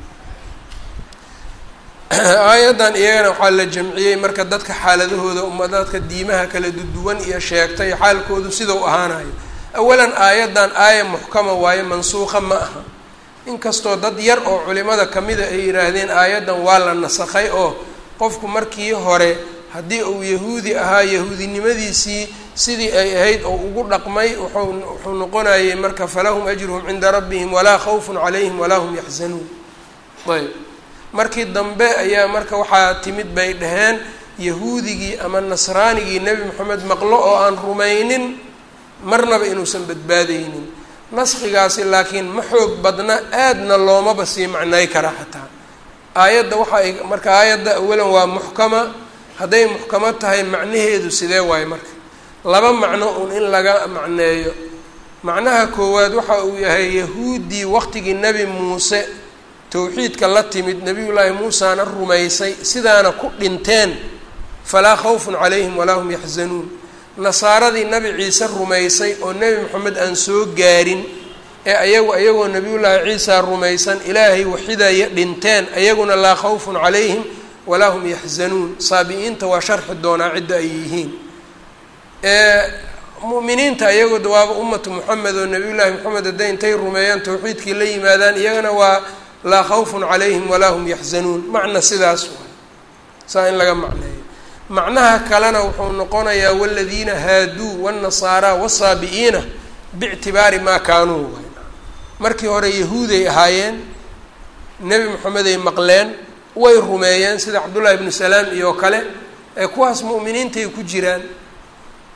Aayaddan iyagana waxaa la jamciyey marka dadka xaaladahooda umadadka diimaha kala duwan iyo sheegtay xaalkoodu sidau ahaanayo awalan aayaddan aaya muxkama waayo mansuuqa ma aha inkastoo dad yar oo culimada kamida ay yidhaahdeen aayaddan waa la nasakhay oo qofku markii hore haddii uu yahuudi ahaa yahuudinimadiisii sidii ay ahayd oo ugu dhaqmay wuxuu wuxuu noqonayay marka falahum ajruhum cinda rabbihim walaa khawfun calayhim walaa hum yaxzanuun ayb markii dambe ayaa marka waxaa timid bay dhaheen yahuudigii ama nasraanigii nebi moxamed maqlo oo aan rumaynin marnaba inuusan badbaadaynin naskigaasi laakiin ma xoog badna aadna loomaba sii macnay kara xataa. Aayadda waxa ay marka aayadda awalan waa muxkama hadday muxkamo tahay macnaheedu sidee waaye marka? Laba macno uun in laga macneeyo. Macnaha koowaad waxa uu yahay yahuuddii waqtigii nebi muuse towxiidka la timid nebiyullaahi muusana rumaysay sidaana ku dhinteen falaa khawfun calayhim walaa hum yaxzanuun nasaaradii nebi ciise rumaysay oo nebi moxamed aan soo gaarin ee ayagu ayagoo nebiyullaahi ciisa rumaysan ilaahay waxidaya dhinteen ayaguna laa khawfun calayhim walaa hum yaxzanuun saabi-iinta waa sharxi doonaa cidda ay yihiin. Mu'miniinta ayagoo dawaaba ummatu moxamed oo nebiyullaahi moxamed hadday intay rumeeyaan towxiidkii la yimaadaan iyagana waa laa khawfun calayhim walaa hum yaxzanuun macna sidaas waay saa in laga macneeyo macnaha kalena wuxuu noqonayaa waladiina haaduu wاnnasaara wsaabi-iina bictibaari maa kaanuu. Markii hore yahuuday ahaayeen nebi moxameday maqleen way rumeeyeen sida cabdullahi ibnu salaam iyo kale ee kuwaas mu'miniintay ku jiraan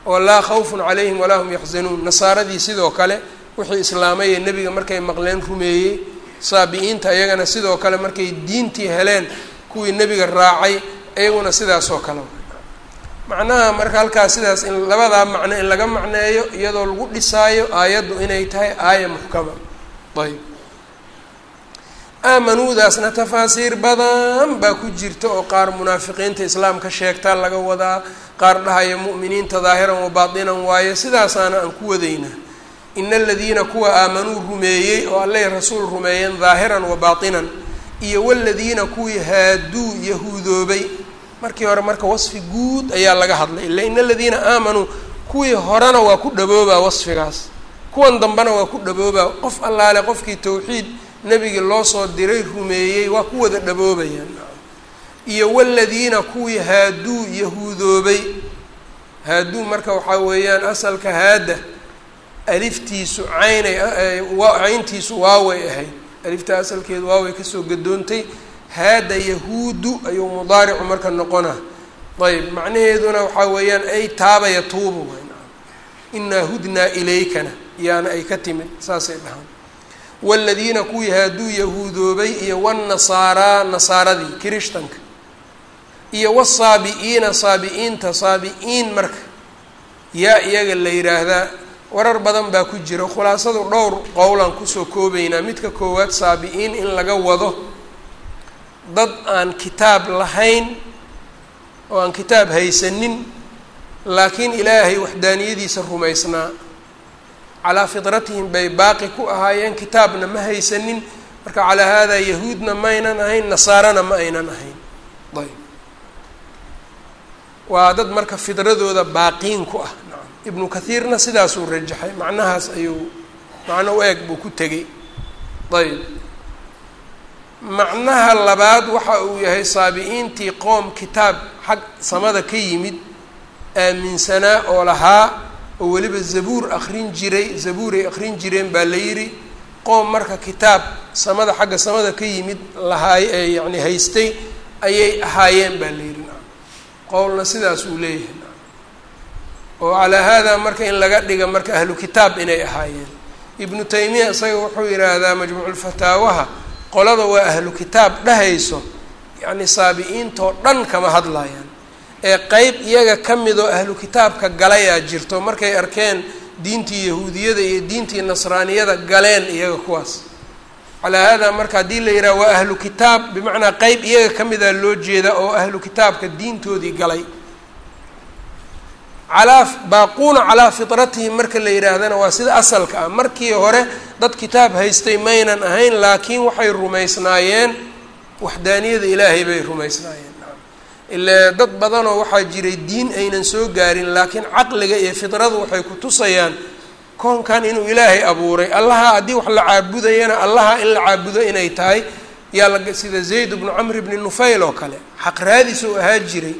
oo laa khawfun calayhim walaa hum yaxzanuun. Nasaaradii sidoo kale wixii islaamay ee nebiga markay maqleen rumeeyey saabi-iinta iyagana sidoo kale markay diintii heleen kuwii nebiga raacay iyaguna sidaasoo kale macnaha marka halkaas sidaas in labadaa macno in laga macneeyo iyadoo lagu dhisaayo aayaddu inay tahay aaya muxkama ayb aamanuudaasna tafaasiir badan baa ku jirta oo qaar munaafiqiinta islaamka sheegtaa laga wadaa qaar dhahaya mu'miniinta daahiran wa baatinan waaye sidaasaana aan ku wadaynaa ina aladiina kuwa aamanuu rumeeyey oo alleh rasuul rumeeyeen daahiran wa baatinan iyo waladiina kuwii haaduu yahuudoobay markii hore marka wasfi guud ayaa laga hadlay. Ila ina aladiina aamanuu kuwii horena waa ku dhaboobaa wasfigaas. Kuwan dambena waa ku dhaboobaa. Qof allaale qofkii towxiid nebigii loo soo diray rumeeyey waa ku wada dhaboobayaan iyo waladiina kuwii haaduu yahuudoobay. Haaduu marka waxaa weeyaan asalka haada aliftiisu caynay cayntiisu waaway ahayd. Alifta asalkeedu waaway ka soo gadoontay haada yahuudu ayuu mudaaricu marka noqona ayb macnaheeduna waxaa weeyaan ay taaba yatuubu inaa hudnaa ilaykana yaana ay ka timid saasay dhahaan waladiina kuwii haaduu yahuudoobay iyo wannasaaraa nasaaradii kirishtanka iyo wasaabi-iina saabi-iinta saabi-iin marka yaa iyaga la yidhaahdaa warar badan baa ku jira khulaasadu dhowr qowlaan ku soo koobaynaa midka koowaad saabi-iin in laga wado dad aan kitaab lahayn oo aan kitaab haysanin laakiin ilaahay waxdaaniyadiisa rumaysnaa. Calaa fitratihim bay baaqi ku ahaayeen kitaabna ma haysanin. Marka calaa haadaa yahuudna maynan ahayn nasaarana ma aynan ahayn. Ayb waa dad marka fidradooda baaqiin ku ah. Nacam ibnu kathiirna sidaasuu rajaxay macnahaas ayuu macno u eeg buu ku tegey. Ayb macnaha labaad waxa uu yahay saabi-iintii qoom kitaab xag samada ka yimid aaminsanaa oo lahaa oo weliba zabuur akrin jiray zabuuray akrin jireen baa la yidhi qoom marka kitaab samada xagga samada ka yimid lahaay ee yacni haystay ayay ahaayeen baa la yidhi qowlna sidaas uu leeyahay oo calaa haadaa marka in laga dhiga marka ahlu kitaab inay ahaayeen. Ibnu taymiya isaga wuxuu yidhaahdaa majmuuculfataawaha qolada waa ahlu kitaab dhahayso yacni saabi-iintoo dhan kama hadlayaan. Ee qeyb iyaga ka midoo ahlu kitaabka galayaa jirto markay arkeen diintii yahuudiyada iyo diintii nasraaniyada galeen iyaga kuwaas. Calaa haadaa marka haddii la yidhaha waa ahlu kitaab bimacnaa qeyb iyaga ka mida loo jeeda oo ahlu kitaabka diintoodii galay calaa baaquuna calaa fitratihim marka la yidhaahdana waa sida asalka ah. Markii hore dad kitaab haystay maynan ahayn laakiin waxay rumaysnaayeen waxdaaniyada ilaahay bay rumaysnaayeen. Ile dad badanoo waxaa jiray diin aynan soo gaarin laakiin caqliga iyo fidradu waxay ku tusayaan koonkan inuu ilaahay abuuray allaha haddii wax la caabudayana allaha in la caabudo inay tahay. Yaa la sida zayd bnu camr bni nufayl oo kale xaq raadis uu ahaa jiray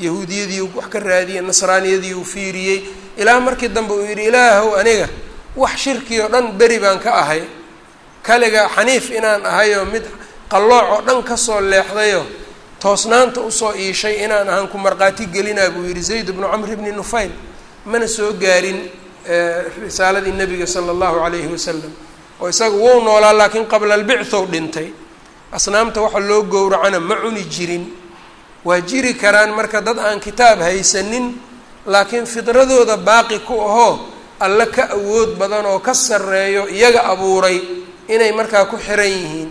yahuudiyadii wax ka raadiyey nasraaniyadii uu fiiriyey ilaa markii dambe uu yidhi ilaahow aniga wax shirki oo dhan beri baan ka ahay. Kaliga xaniif inaan ahayoo mid qallooc oo dhan ka soo leexdayoo toosnaanta u soo iishay inaan ahaan ku markhaati gelinaa buu yidhi zayd bnu camr bni nufayl mana soo gaarin risaaladii nebiga sala allahu calayhi wasalam oo isaga wou noolaa laakiin qabla albicthow dhintay. Asnaamta waxa loo gowracana ma cuni jirin waa jiri karaan marka dad aan kitaab haysanin laakiin fidradooda baaqi ku ahoo alle ka awood badan oo ka sarreeyo iyaga abuuray inay markaa ku xiran yihiin.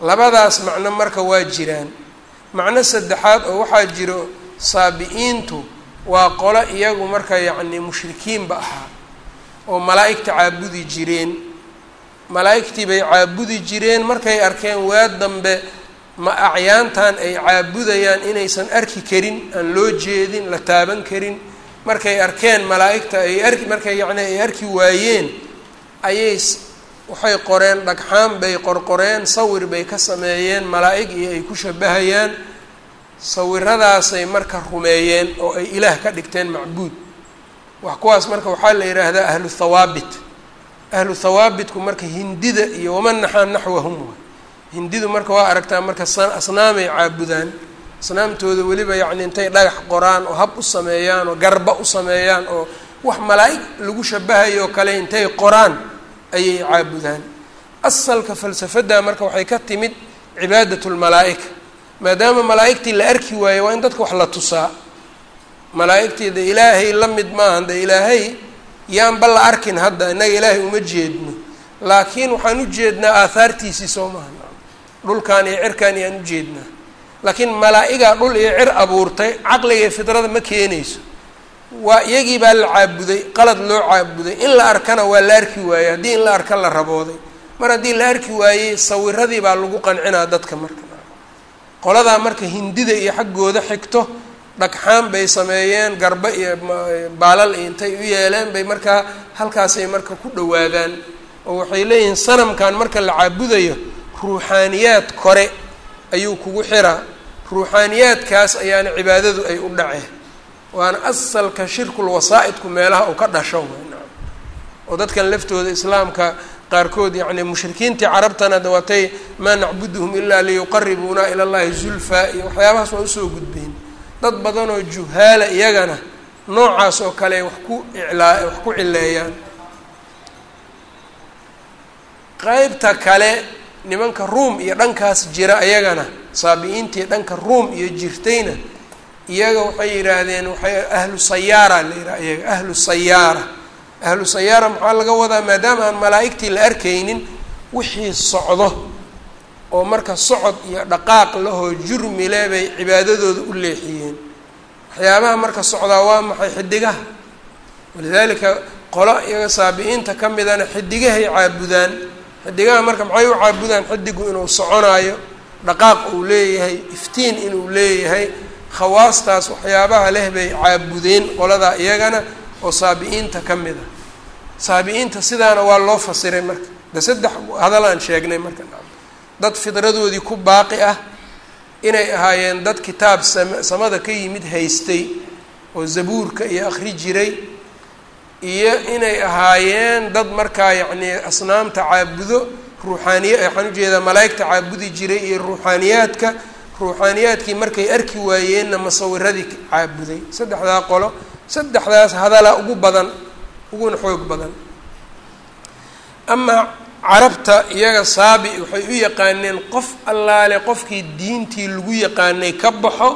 Labadaas macno marka waa jiraan. Macno saddexaad oo waxaa jiro saabi-iintu waa qolo iyagu marka yacni mushrikiinba ahaa oo malaa'igta caabudi jireen. Malaa'igtii bay caabudi jireen markay arkeen waa dambe ma acyaantan ay caabudayaan inaysan arki karin aan loo jeedin la taaban karin. Markay arkeen malaa'igta ay arki markay yacni ay arki waayeen ayay waxay qoreen dhagxaan bay qorqoreen sawir bay ka sameeyeen malaa'ig iyo ay ku shabahayaan. Sawiradaasay marka rumeeyeen oo ay ilaah ka dhigteen macbuud. Wax kuwaas marka waxaa la yidhaahdaa ahlu thawaabit. Ahlu thawaabitku marka hindida iyo waman naxaa naxwahum hindidu marka waa aragtaa marka asnaamay caabudaan asnaamtooda weliba yacni intay dhagax qoraan oo hab u sameeyaan oo garba u sameeyaan oo wax malaa'ig lagu shabahayo oo kale intay qoraan ayay caabudaan. Asalka falsafadda marka waxay ka timid cibaadat lmalaa'ika maadaama malaa'igtii la arki waaye waa in dadka wax la tusaa. Malaa'igtii de ilaahay la mid maahan de ilaahay yaanba la arkin hadda innaga ilaahay uma jeedno. Laakiin waxaan u jeednaa aahaartiisii soo maaha dhulkan iyo cirkan iyaan jeednaa laakiin malaa-igaa dhul iyo cir abuurtay caqliga iyo fidrada ma keenayso. Waa iyagii baa la caabuday qalad loo caabuday. In la arkana waa la arki waayey haddii in la arka la rabooday. Mar haddii la arki waayey sawiradii baa lagu qancinaa dadka marka. Qoladaa marka hindida iyo xaggooda xigto dhagxaan bay sameeyeen garba iyo baalal intay u yeeleen bay markaa halkaasay marka ku dhawaadaan oo waxay leeyihiin sanamkan marka la caabudayo ruuxaaniyaad kore ayuu kugu xiraa. Ruuxaaniyaadkaas ayaana cibaadadu ay u dhaceen. Waana asalka shirkul wasaa-idku meelaha uu ka dhasho oo dadkan laftooda islaamka qaarkood yacni mushrikiintii carabtana de waatay maa nacbuduhum ilaa liyuqaribuuna ila llahi zulfaa iyo waxyaabahaas waa u soo gudbeen. Dad badanoo juhaala iyagana noocaas oo kale wax ku iclaa wax ku cileeyaan qeybta kale nimanka ruum iyo dhankaas jira ayagana saabi-iintii dhanka ruum iyo jirtayna iyaga waxay yidhaahdeen waxay ahlu sayaara la yidhaha iyaga ahlu sayaara. Ahlu sayaara maxaa laga wadaa maadaama aan malaa'igtii la arkaynin wixii socdo oo marka socod iyo dhaqaaq lahoo jurmile bay cibaadadooda u leexiyeen. Waxyaabaha marka socdaa waa maxay xidigaha? Walidaalika qolo iyaga saabi-iinta ka midana xidigahay caabudaan xidigaha marka maxay u caabudaan xidigu inuu soconaayo dhaqaaq uu leeyahay iftiin inuu leeyahay khawaastaas waxyaabaha leh bay caabudeen qoladaa iyagana oo saabi-iinta ka mid a saabi-iinta sidaana waa loo fasiray marka. De saddex hadal aan sheegnay marka. Dad fidradoodii ku baaqi ah inay ahaayeen dad kitaab sama samada ka yimid haystay oo zabuurka iyo akhri jiray iyo inay ahaayeen dad markaa yacnii asnaamta caabudo ruuxaaniya waxaan u jeedaa malaa'igta caabudi jiray iyo ruuxaaniyaadka ruuxaaniyaadkii markay arki waayeenna masawiradii caabuday. Saddexdaa qolo saddexdaas hadala ugu badan uguna xoog badan. Amaa carabta iyaga saabi waxay u yaqaaneen qof allaale qofkii diintii lagu yaqaanay ka baxo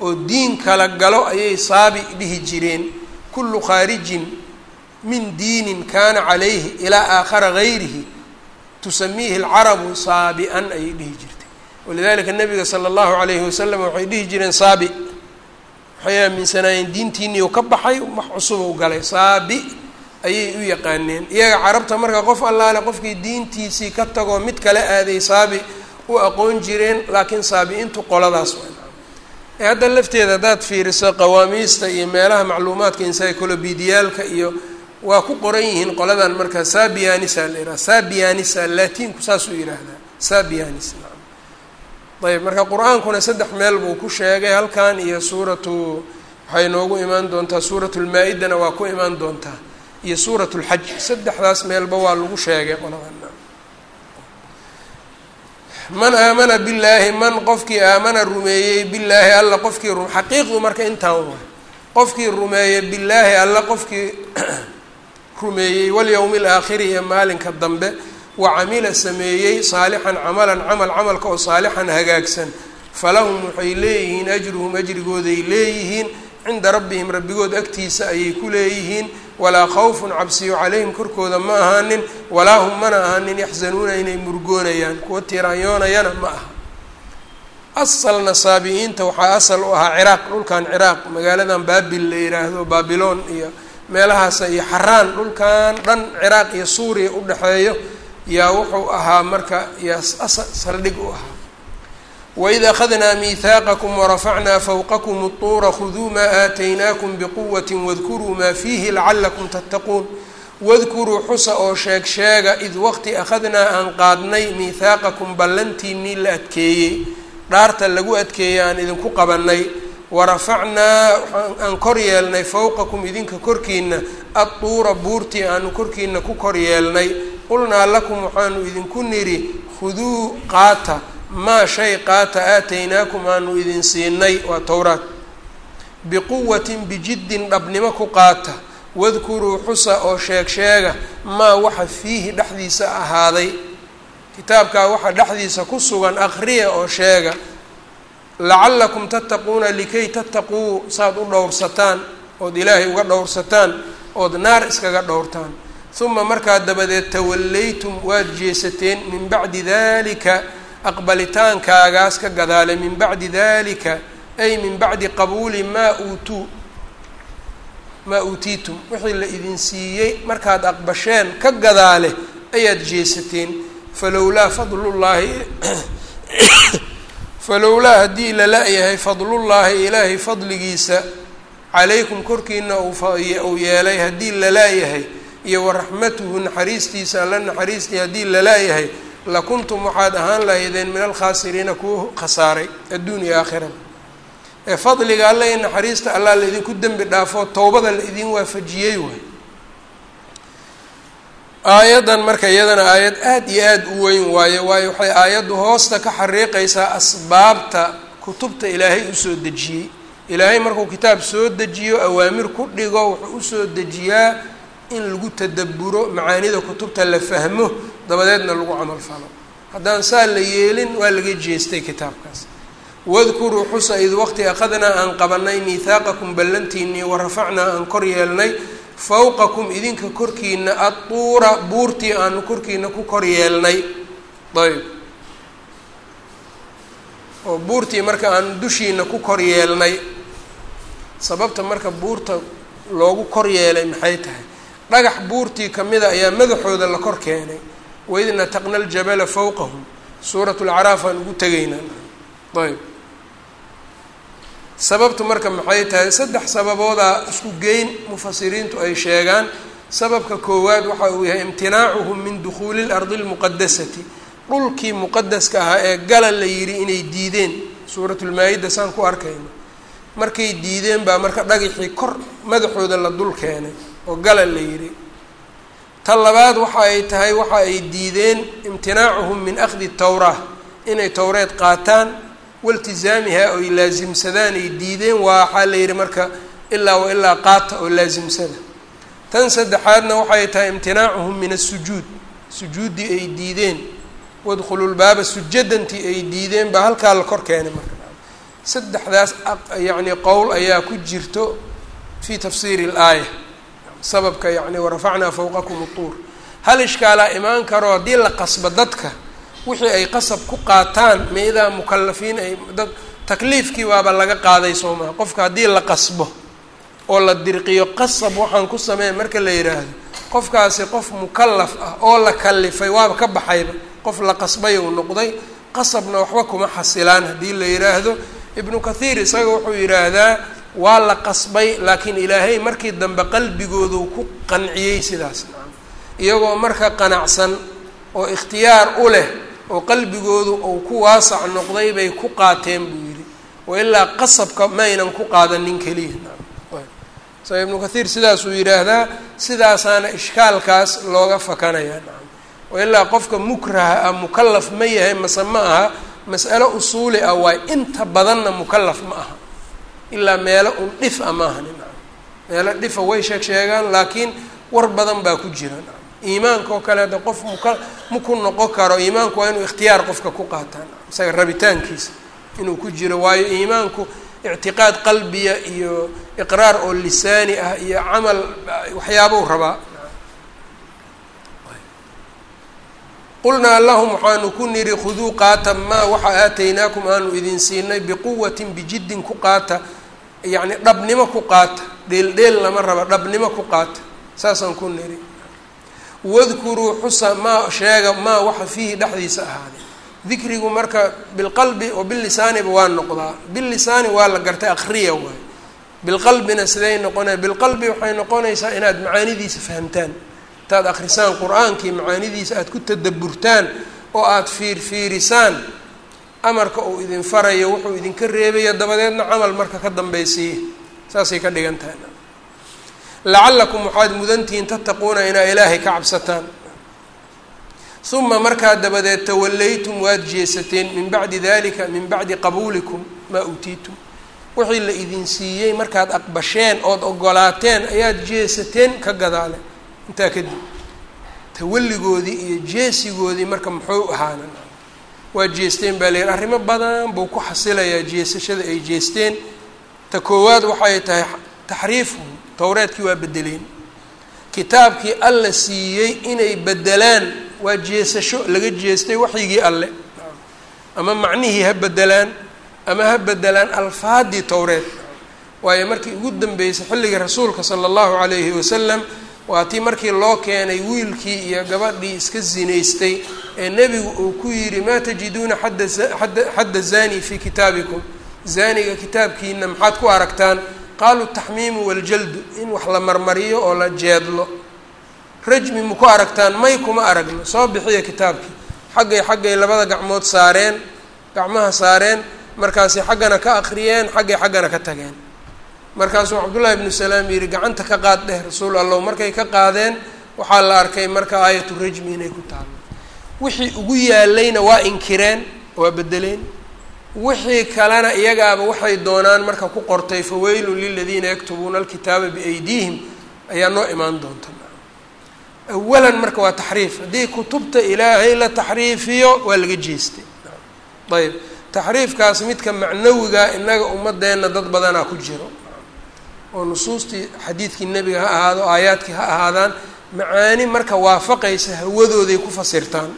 oo diin kala galo ayay saabi dhihi jireen. Kullu khaarijin min diinin kaana calayhi ilaa aakhara gayrihi tusamiihi alcarabu saabi-an ayay dhihi jirtay. Walidalika nabiga sala allahu calayhi wasalam waxay dhihi jireen saabi. Waxay aaminsanaayeen diintiiniiu ka baxay wax cusubuu galay. Saabi ayay u yaqaaneen. Iyaga carabta marka qof allaale qofkii diintiisii ka tagoo mid kale aaday saabi u aqoon jireen laakiin saabi-intu qoladaas waa ee hadda lafteeda haddaad fiiriso qawaamiista iyo meelaha macluumaadka encyclobediyaalka iyo waa ku qoran yihiin qoladan markaa sabianisa la yidhaha sabianisa laatiinku saasuu yidhaahdaa sabianis ayb marka qur'aankuna saddex meel buu ku sheegay halkan iyo suuratu waxay noogu imaan doontaa suuratu lmaa-idana waa ku imaan doontaa iyo suurat lxaj saddexdaas meelba waa lagu sheegay qoladan. Man aamana billaahi man qofkii aamana rumeeyey billaahi alla qofkii xaqiiqdu marka intaan waay qofkii rumeeyey billaahi alla qofkii rumeeyey walyowmi alaakhiri iyo maalinka dambe wa camila sameeyey saalixan camalan camal camalka oo saalixan hagaagsan. Falahum waxay leeyihiin ajruhum ajrigooday leeyihiin cinda rabbihim rabbigood agtiisa ayay ku leeyihiin. Walaa khawfun cabsiyo calayhim korkooda ma ahaanin walaa hum mana ahaanin yaxzanuuna inay murgoonayaan. Kuwa tiraanyoonayana ma aha. Asalna saabi-iinta waxaa asal u ahaa ciraaq dhulkan ciraaq magaaladan baabil la yidhaahdo baabiloon iyo meelahaas iyo xaraan dhulkan dhan ciraaq iyo suuriya udhexeeyo yaa wuxuu ahaa marka yaa saldhig u ahaa. Waid akhadnaa miihaaqakum warafacnaa fawqakum اطuura khuduu maa aataynaakum biquwati wadkuruu maa fiihi lacalakum tattaquun. Wadkuruu xusa oo sheeg sheega id waqti akhadnaa aan qaadnay miihaaqakum ballantiinii la adkeeyey. Dhaarta lagu adkeeyey aan idinku qabanay warafacnaa aan kor yeelnay fowqakum idinka korkiina adtuura buurtii aanu korkiina ku kor yeelnay. Qulnaa lakum waxaanu idinku nidhi khuduu qaata maa shay qaata aataynaakum aanu idin siinay waa towraad. Biquwatin bijiddin dhabnimo ku qaata. Wadkuruu xusa oo sheeg sheega maa waxa fiihi dhexdiisa ahaaday. Kitaabkaa waxa dhexdiisa ku sugan akhriya oo sheega lacallakum tattaquuna likay tattaquu saad u dhowrsataan ood ilaahay uga dhowrsataan ood naar iskaga dhowrtaan. uma markaa dabadeed tawallaytum waad jeesateen min bacdi dalika aqbalitaankaagaas ka gadaale min bacdi dalika ay min bacdi qabuuli maa uutuu maa uutiitum wixii la idin siiyey markaad aqbasheen ka gadaale ayaad jeesateen falowlaa fadlullaahi falowlaa haddii lala-yahay fadlullaahi ilaahay fadligiisa calaykum korkiina uu yeelay haddii lala-yahay iyo waraxmatuhu naxariistiisa alla naxariistii haddii lala-yahay lakuntum waxaad ahaan lahaydeen min alkhaasiriina kuwa khasaaray adduun iyo ee fadliga alla iyo naxariista allah la idinku dembi dhaafo towbada la idin waafajiyey waay aayaddan marka iyadana aayad aada iyo aada u weyn waayo waayo waxay aayaddu hoosta ka xariiqaysaa asbaabta kutubta ilaahay u soo dejiyey. Ilaahay markuu kitaab soo dejiyo awaamir ku dhigo wuxuu u soo dejiyaa in lagu tadabburo macaanida kutubta la fahmo dabadeedna lagu camal falo. Haddaan saa la yeelin waa laga jeestay kitaabkaas. Wadkuruu xusa id waqti akhadnaa aan qabanay miihaaqakum ballantiinii warafacnaa aan kor yeelnay fawqakum idinka korkiina adtuura buurtii aanu korkiina ku kor yeelnay. Ayb. Oo buurtii marka aanu dushiina ku kor yeelnay. Sababta marka buurta loogu kor yeelay maxay tahay? Dhagax buurtii kamida ayaa madaxooda la kor keenay. Waid nataqna aljabala fawqahum. Suurat lacraaf aan ugu tegaynaa. Ayb sababtu marka maxay tahay saddex sababoodaa isku geyn mufasiriintu ay sheegaan. Sababka koowaad waxa uu yahay imtinaacuhum min dukhuuli lardi lmuqadasati dhulkii muqadaska ahaa ee gala la yidhi inay diideen. Suuratulmaa-ida saan ku arkayno. Markay diideen baa marka dhagaxii kor madaxooda la dul keenay oo gala la yidhi. Ta labaad waxa ay tahay waxa ay diideen imtinaacuhum min akhdi tawraa inay towreed qaataan waltizaamiha oy laasimsadaan ay diideen waa waxaa la yidhi marka ilaa wa ilaa qaata oo laasimsada tan saddexaadna waxay tahay imtinaacuhum min asujuud sujuuddii ay diideen. Wadkhululbaaba sujadantii ay diideen baa halkaa la kor keenay marka. Saddexdaas yacni qowl ayaa ku jirto fii tafsiiri ilaaya sababka yacni warafacnaa fawqakum utuur. Hal ishkaalaa imaan karo haddii la qasbo dadka wixii ay qasab ku qaataan meidaa mukalafiin ay dad takliifkii waaba laga qaaday soo maha qofka haddii la qasbo oo la dirqiyo qasab waxaan ku sameeya marka la yidhaahdo qofkaasi qof mukalaf ah oo la kalifay waaba ka baxayba qof la qasbay uu noqday qasabna waxba kuma xasilaan. Haddii la yidhaahdo ibnu kathiir isaga wuxuu yidhaahdaa waa la qasbay laakiin ilaahay markii dambe qalbigoodu ku qanciyey sidaas. Iyagoo marka qanacsan oo ikhtiyaar u leh oo qalbigoodu uu ku waasac noqday bay ku qaateen buu yidhi ilaa qasabka maynan ku qaadanin keliya sa ibnu kathiir sidaasuu yidhaahdaa sidaasaana ishkaalkaas looga fakanayaa. Wa ilaa qofka mukraha ah mukalaf ma yahay mase ma aha mas'alo usuuli ah waay inta badanna mukalaf ma aha. Ilaa meelo un dhif a maaha meelo dhifa way sheeg sheegaan laakiin war badan baa ku jira iimaanka oo kale hadda qof muka maku noqon karo iimaanku waa inuu ikhtiyaar qofka ku qaataan isaga rabitaankiisa inuu ku jiro. Waayo iimaanku ictiqaad qalbiya iyo iqraar oo lisaani ah iyo camal waxyaabau rabaa. Qulnaa lahum waxaanu ku nidhi khuduu qaata maa waxa aataynaakum aanu idin siinay biquwatin bijiddin ku qaata yacni dhabnimo ku qaata dheeldheel lama raba dhabnimo ku qaata saasaan ku nidhi wadkuruu xusa maa sheega maa waxa fiihi dhexdiisa ahaaday dikrigu marka bilqalbi oo bilisaaniba waa noqdaa. Bilisaani waa la gartay akriya waay bilqalbina siday noqonaya bilqalbi waxay noqonaysaa inaad macaanidiisa fahamtaan. Intaad akrisaan qur'aankii macaanidiisa aada ku tadaburtaan oo aada fiirfiirisaan amarka uu idin farayo wuxuu idinka reebayo dabadeedna camal marka ka dambaysiiya saasay ka dhigan tahay lacallakum waxaad mudantihiin tattaquuna inaa ilaahay ka cabsataan uma markaa dabadeed tawallaytum waad jeesateen min bacdi dalika min bacdi qabuulikum maa uutiitum wixii la idin siiyey markaad aqbasheen ood ogolaateen ayaad jeesateen ka gadaale intaa kadib tawalligoodii iyo jeesigoodii marka muxuu ahaana waa jeesteen baa layihi arrimo badan buu ku xasilayaa jeesashada ay jeesteen ta koowaad waxay tahay taxriifhum towreedkii waa bedeleen kitaabkii alla siiyey inay bedelaan waa jeesasho laga jeestay waxyigii alle. Ama macnihii ha bedelaan ama ha bedelaan alfaadii towreed waayo markii ugu dambeysay xilligii rasuulka sala allahu calayhi wasalam waa tii markii loo keenay wiilkii iyo gabadhii iska zinaystay ee nebigu uu ku yidhi maa tajiduuna xadda xadda zani fii kitaabikum. Zaniga kitaabkiina maxaad ku aragtaan qaaluu taxmiimu waljaldu in wax la marmariyo oo la jeedlo rajmi ma ku aragtaan may kuma aragno soo bixiya kitaabkii xaggay xaggay labada gacmood saareen gacmaha saareen markaasay xaggana ka akriyeen xaggay xaggana ka tageen markaasuu cabdullahi ibnu salaam yidhi gacanta ka qaad dheh rasuul allow markay ka qaadeen waxaa la arkay marka aayatu rajmi inay ku taalo wixii ugu yaalayna waa inkireen waa bedeleen wixii kalena iyagaaba waxay doonaan marka ku qortay faweylun liladiina yaktubuuna alkitaaba biaydiihim ayaa noo imaan doonta. Awalan marka waa taxriif. Haddii kutubta ilaahay la taxriifiyo waa laga jeestay. Ayb. Taxriifkaas midka macnawiga inaga ummadeenna dad badanaa ku jiro. Oo nusuustii xadiidkii nebiga ha ahaado aayaadkii ha ahaadaan macaani marka waafaqaysa hawadooday ku fasirtaan.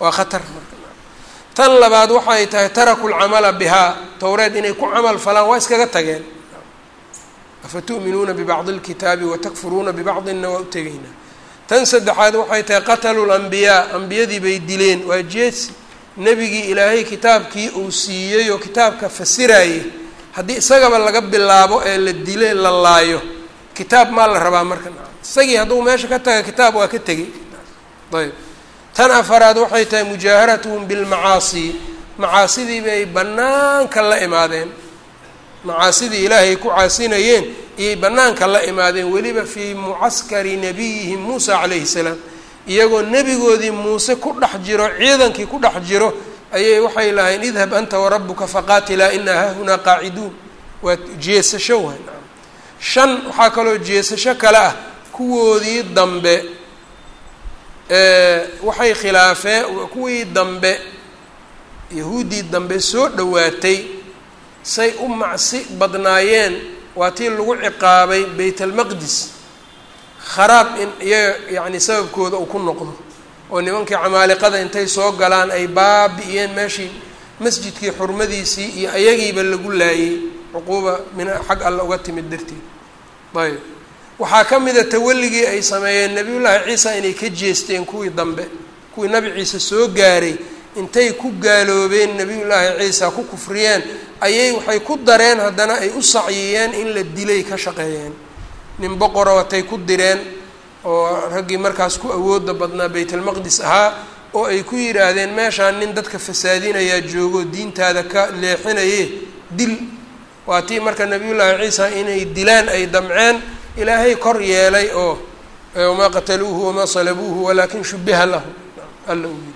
Waa khatar marka tan labaad waxay tahay taraku lcamala bihaa towreed inay ku camal falaan waa iskaga tageen. Afa tu'minuuna bibacdi اlkitaabi watakfuruuna bibacdina waa u tegaynaa tan saddexaad waxay tahay qatalu lambiyaa ambiyadii bay dileen. Waa jeesi nebigii ilaahay kitaabkii uu siiyey oo kitaabka fasirayay haddii isagaba laga bilaabo ee la dile la laayo kitaab maa la rabaa marka. Isagii hadduu meesha ka taga kitaab waa ka tegey. Ayb tan afaraad waxay tahay mujaaharatuhum bilmacaasi macaasidii bay bannaanka la imaadeen. Macaasidii ilaahay ku caasinayeen iyay bannaanka la imaadeen weliba fii mucaskari nabiyihim muusa calayhi salaam. Iyagoo nebigoodii muuse ku dhex jiro ciidankii ku dhex jiro ayay waxay lahayn idhab anta warabuka faqaatilaa inaa haahunaa qaaciduun. Waa jeesasho waay shan waxaa kaloo jeesasho kale ah kuwoodii dambe waxay khilaafeen kuwii dambe yahuuddii dambe soo dhowaatay say u macsi badnaayeen waa tii lagu ciqaabay bayt almaqdis kharaab in iyaga yacni sababkooda uu ku noqdo oo nimankii camaaliqada intay soo galaan ay baabi'iyeen meeshii masjidkii xurmadiisii iyo ayagiiba lagu laayey cuquuba min xag alle uga timid darteed ayb waxaa ka mida tawalligii ay sameeyeen nebiyullaahi ciisa inay ka jeesteen kuwii dambe kuwii nabi ciise soo gaaray intay ku gaaloobeen nebiyullaahi ciisa ku kufriyeen ayay waxay ku dareen haddana ay u sacyiyeen in la dilay ka shaqeeyeen. Nin boqora watay ku direen oo raggii markaas ku awooda badnaa baytalmaqdis ahaa oo ay ku yidhaahdeen meeshaan nin dadka fasaadinayaa joogo diintaada ka leexinaye dil. Waa tii marka nebiyullaahi ciisa inay dilaan ay damceen ilaahay kor yeelay oo wamaa qataluuhu wamaa salabuuhu walaakin shubiha lahu. Alla uu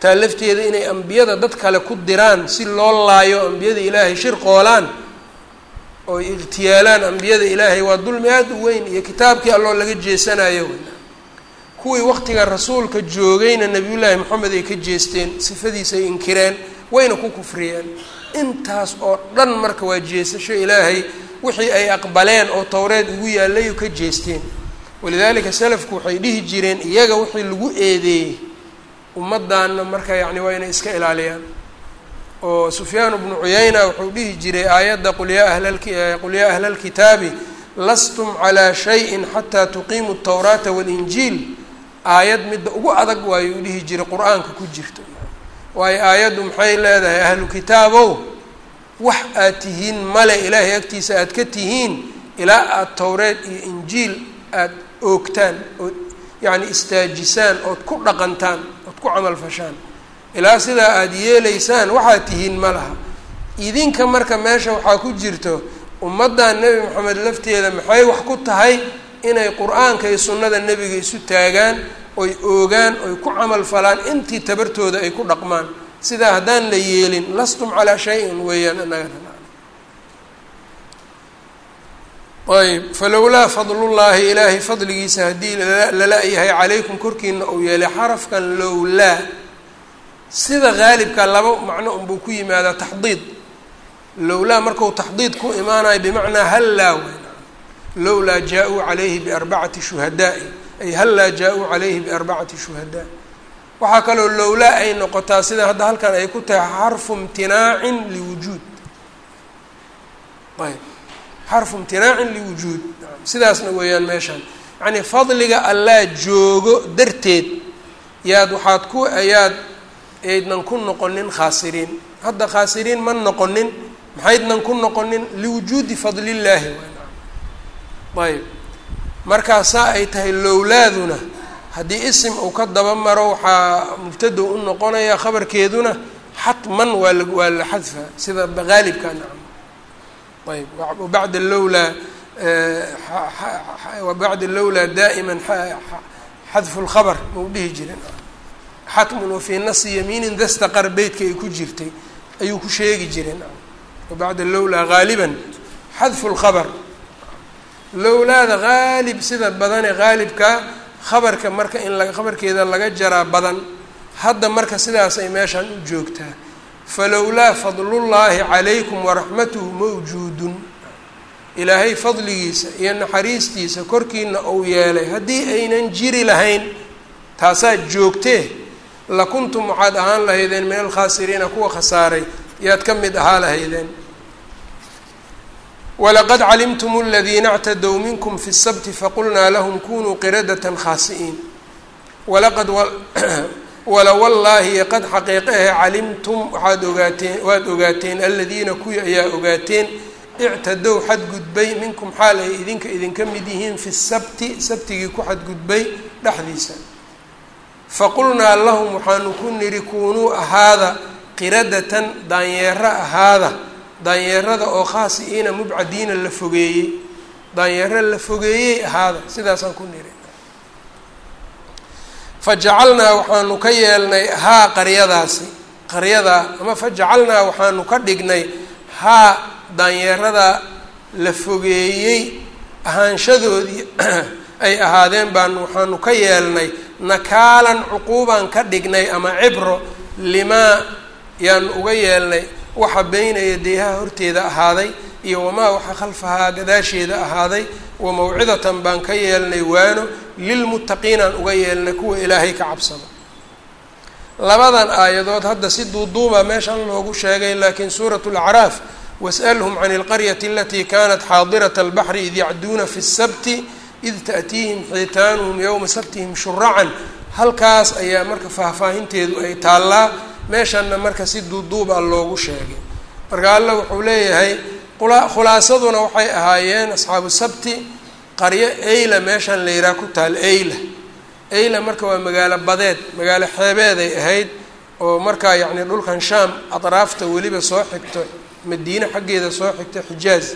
taa lafteeda inay ambiyada dad kale ku diraan si loo laayo ambiyada ilaahay shirqoolaan oo iqhtiyaalaan ambiyada ilaahay waa dulmi aada u weyn iyo kitaabkii alloo laga jeesanayo kuwii waqtiga rasuulka joogayna nebiyullaahi moxamed ay ka jeesteen sifadiisa ay inkireen wayna ku kufriyeen. Intaas oo dhan marka waa jeesasho ilaahay wixii ay aqbaleen oo towreed ugu yaallay ka jeesteen. Walidaalika salafku waxay dhihi jireen iyaga wixii lagu eedeeyey ummaddaanna marka yacni waa inay iska ilaaliyaan. Oo sufyaan bnu cuyayna wuxuu dhihi jiray aayadda qul yaa ahlaqul yaa ahla alkitaabi lastum calaa shayin xataa tuqiimu altawraata waalinjiil aayad midda ugu adag waayo dhihi jiray qur'aanka ku jirto. Waayo aayaddu maxay leedahay? Ahlu kitaabow wax aad tihiin male ilaahay agtiisa aad ka tihiin ilaa aada towreed iyo injiil aada oogtaan ood yacni istaajisaan ood ku dhaqantaan ood ku camalfashaan ilaa sidaa aada yeelaysaan waxaad tihiin ma laha. Idinka marka meesha waxaa ku jirto ummaddan nebi moxamed lafteeda maxay wax ku tahay? Inay qur'aanka iyo sunnada nebiga isu taagaan oy oogaan oy ku camal falaan intii tabartooda ay ku dhaqmaan sidaa haddaan la yeelin lastum calaa shayin weeyaan anaga ayb falowlaa fadlullaahi ilaahay fadligiisa haddii lala-yahay calaykum korkiina uu yeelay xarafkan lowlaa sida haalibka laba macno unbuu ku yimaadaa taxdiid. Lowlaa marku taxdiid ku imaanayo bimacnaa hallaa weyn lowlaa jaa-uu calayhi biarbacati shuhadaai ay hallaa jaa-uu calayhi biarbacati shuhadaa waxaa kaloo lowlaa ay noqotaa sida hadda halkan ay ku tahay xarfu imtinaacin liwujuud. Ayb. Xarfu imtinaacin liwujuud. Sidaasna weeyaan meeshaan yacnii fadliga allaa joogo darteed yaad waxaad ku ayaad aydnan ku noqonin khaasiriin. Hadda khaasiriin ma noqonin maxaydnan ku noqonin liwujuudi fadlillaahi. Ayb. Markaasaa ay tahay lowlaaduna haddii isim uu ka daba maro waxaa mubtadow u noqonaya khabarkeeduna xatman waa la waa la xadfa sida haalibka nacam ayb wabacda lowlaa wabacda lowlaa daa'iman xadfu lkhabr mau dhihi jiren xatmun wafii nasi yamiinin dastaqar beytka ay ku jirtay ayuu ku sheegi jireen wabacda lowlaa haaliban xadfu lkhabr lowlaada haalib sida badane haalibka khabarka marka in la khabarkeeda laga jaraa badan hadda marka sidaasay meeshaan u joogtaa. Falowlaa fadlullaahi calaykum waraxmatuhu mawjuudun. Ilaahay fadligiisa iyo naxariistiisa korkiina uu yeelay. Haddii aynan jiri lahayn taasaad joogtee? Lakuntum waxaad ahaan lahaydeen min alkhaasiriina kuwa khasaaray. Yaad ka mid ahaa lahaydeen walaqad calimtum aladiina اctadow minkum fi الsabti faqulnaa lahum kunuu qiradata khaasi'iin walaqad wala wallaahi qad xaqiiqahe calimtum waxaad ogaateen waad ogaateen aladiina kuwii ayaa ogaateen ictadow xadgudbay minkum xaal ay idinka idinka mid yihiin fi sabti sabtigii ku xadgudbay dhexdiisa faqulnaa lahum waxaanu ku nidhi kuunuu ahaada qiradatan daanyeero ahaada daanyeerada oo khaasi'iina mubcadiina la fogeeyey. Daanyeero la fogeeyey ahaada sidaasaan ku nidhi fajacalnaa waxaanu ka yeelnay haa qaryadaasi. Qaryadaa ama fajacalnaa waxaanu ka dhignay haa daanyeerada la fogeeyey. Ahaanshadoodii ay ahaadeen baanu waxaanu ka yeelnay nakaalan cuquubaan ka dhignay ama cibro limaa yaanu uga yeelnay waxa beyna yadeeyaha horteeda ahaaday iyo wamaa waxa khalfahaa gadaasheeda ahaaday wa mawcidatan baan ka yeelnay waano lilmuttaqiinaan uga yeelnay kuwa ilaahay ka cabsado labadan aayadood hadda si duuduuba meeshan loogu sheegay laakiin suuratu lacraaf was'alhum can ilqaryati alatii kanat xaadirat albaxri id yacduuna fi sabti id ta'tiihim xiitaanuhum yowma sabtihim shuracan halkaas ayaa marka faahfaahinteedu ay taallaa meeshanna marka si duuduuba loogu sheegay. Marka alla wuxuu leeyahay khulaasaduna waxay ahaayeen asxaabu sabti qaryo eyla meeshan la yidhaha ku taal eyla. Eyla marka waa magaalo badeed magaalo xeebeeday ahayd oo markaa yacni dhulkan shaam atraafta weliba soo xigto madiine xaggeeda soo xigto xijaaz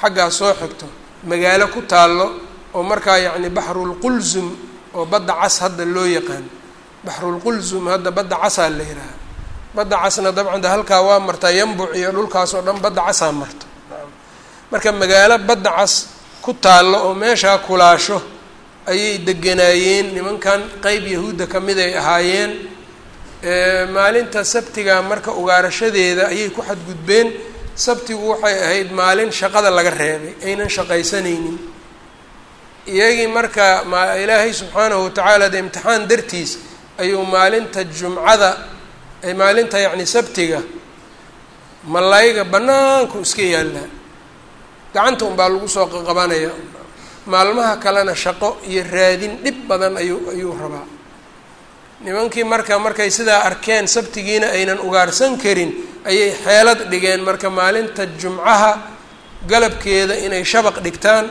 xaggaa soo xigto magaalo ku taallo oo markaa yacni baxrulqulsum oo badda cas hadda loo yaqaan. Baxrulqulsum hadda badda casaa la yidhaaha badda casna dabcan de halkaa waa martaa yambuc iyo dhulkaas oo dhan badda casaa marto. Marka magaalo badda cas ku taallo oo meeshaa kulaasho ayay deganaayeen nimankan qeyb yahuudda ka mid ay ahaayeen maalinta sabtiga marka ugaarashadeeda ayay ku xadgudbeen. Sabtigu waxay ahayd maalin shaqada laga reebay aynan shaqaysanaynin. Iyagii marka ma ilaahay subxaanahu watacaala de imtixaan dartiis ayuu maalinta jumcada maalinta yacni sabtiga malayga bannaanku iska yaallaa gacanta unbaa lagu soo qaqabanaya maalmaha kalena shaqo iyo raadin dhib badan ayuu ayuu rabaa. Nimankii marka markay sidaa arkeen sabtigiina aynan ugaarsan karin ayay xeelad dhigeen marka maalinta jumcaha galabkeeda inay shabaq dhigtaan.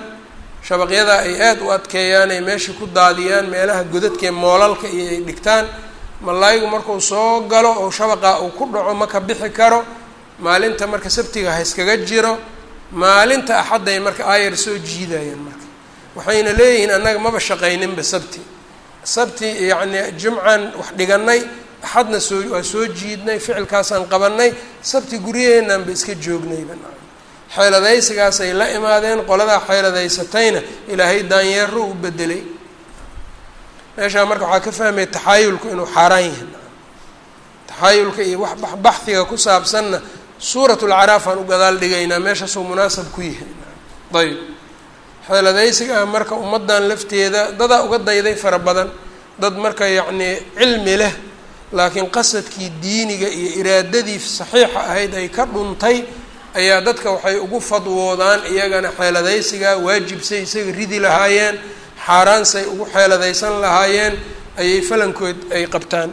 Shabaqyadaa ay aada u adkeeyaan ay meesha ku daadiyaan meelaha godadkee moolalka iyo ay dhigtaan malaayigu markuu soo galo oo shabaqaa uu ku dhaco ma ka bixi karo maalinta marka sabtiga ha iskaga jiro maalinta axadday marka aayar soo jiidayaan marka. Waxayna leeyihiin annaga maba shaqayninba sabti. Sabti yacni jumcan wax dhiganay axadna soo waa soo jiidnay ficilkaasaan qabanay sabti guryaheennan ba iska joognayba xeeladaysigaasay la imaadeen qoladaa xeeladaysatayna ilaahay daanyeero u bedelay meeshaa marka waxaa ka fahmaya taxaayulku inuu xaaraan yahay. Taxaayulka iyo wax baxhiga ku saabsanna suurat lcaraaf aan u gadaal dhigaynaa meeshaasuu munaasab ku yahay. Ayb xeeladaysiga ah marka ummaddan lafteeda dadaa uga dayday fara badan. Dad marka yacnii cilmi leh laakiin qasadkii diiniga iyo iraadadii saxiixa ahayd ay ka dhuntay ayaa dadka waxay ugu fadwoodaan iyagana xeeladaysigaa waajibsay isaga ridi lahaayeen xaaraansay ugu xeeladaysan lahaayeen ayay falankood ay qabtaan.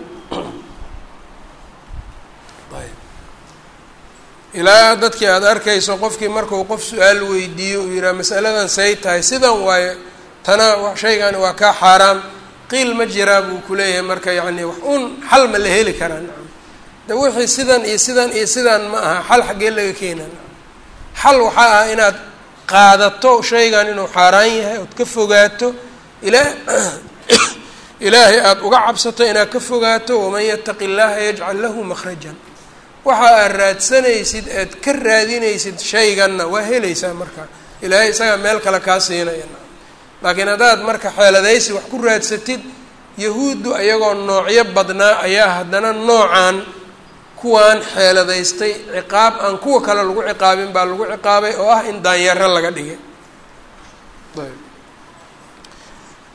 Ilaa dadkii aada arkayso qofkii markuu qof su'aal weydiiyo uu yidhaha masaladan say tahay sidan waayo tana shaygani waa kaa xaaraam. Qiil ma jiraa buu kuleeyahay marka yacni wax uun xal ma la heli karaa nacam de wixii sidan iyo sidan iyo sidan ma aha xal xaggee laga keenaa. Nacam xal waxaa ah inaad qaadato shaygan inuu xaaraan yahay ood ka fogaato ilaa ilaahay aada uga cabsato inaad ka fogaato waman yataqi llaha yajcal lahu makhrajan. Waxa aad raadsanaysid aad ka raadinaysid shayganna waa helaysaa marka. Ilaahay isagaa meel kale kaa siinaya laakiin haddaad marka xeeladaysi wax ku raadsatid yahuuddu ayagoo noocyo badnaa ayaa haddana noocan kuwaan xeeladaystay ciqaab aan kuwa kale lagu ciqaabin baa lagu ciqaabay oo ah in daanyaro laga dhigay.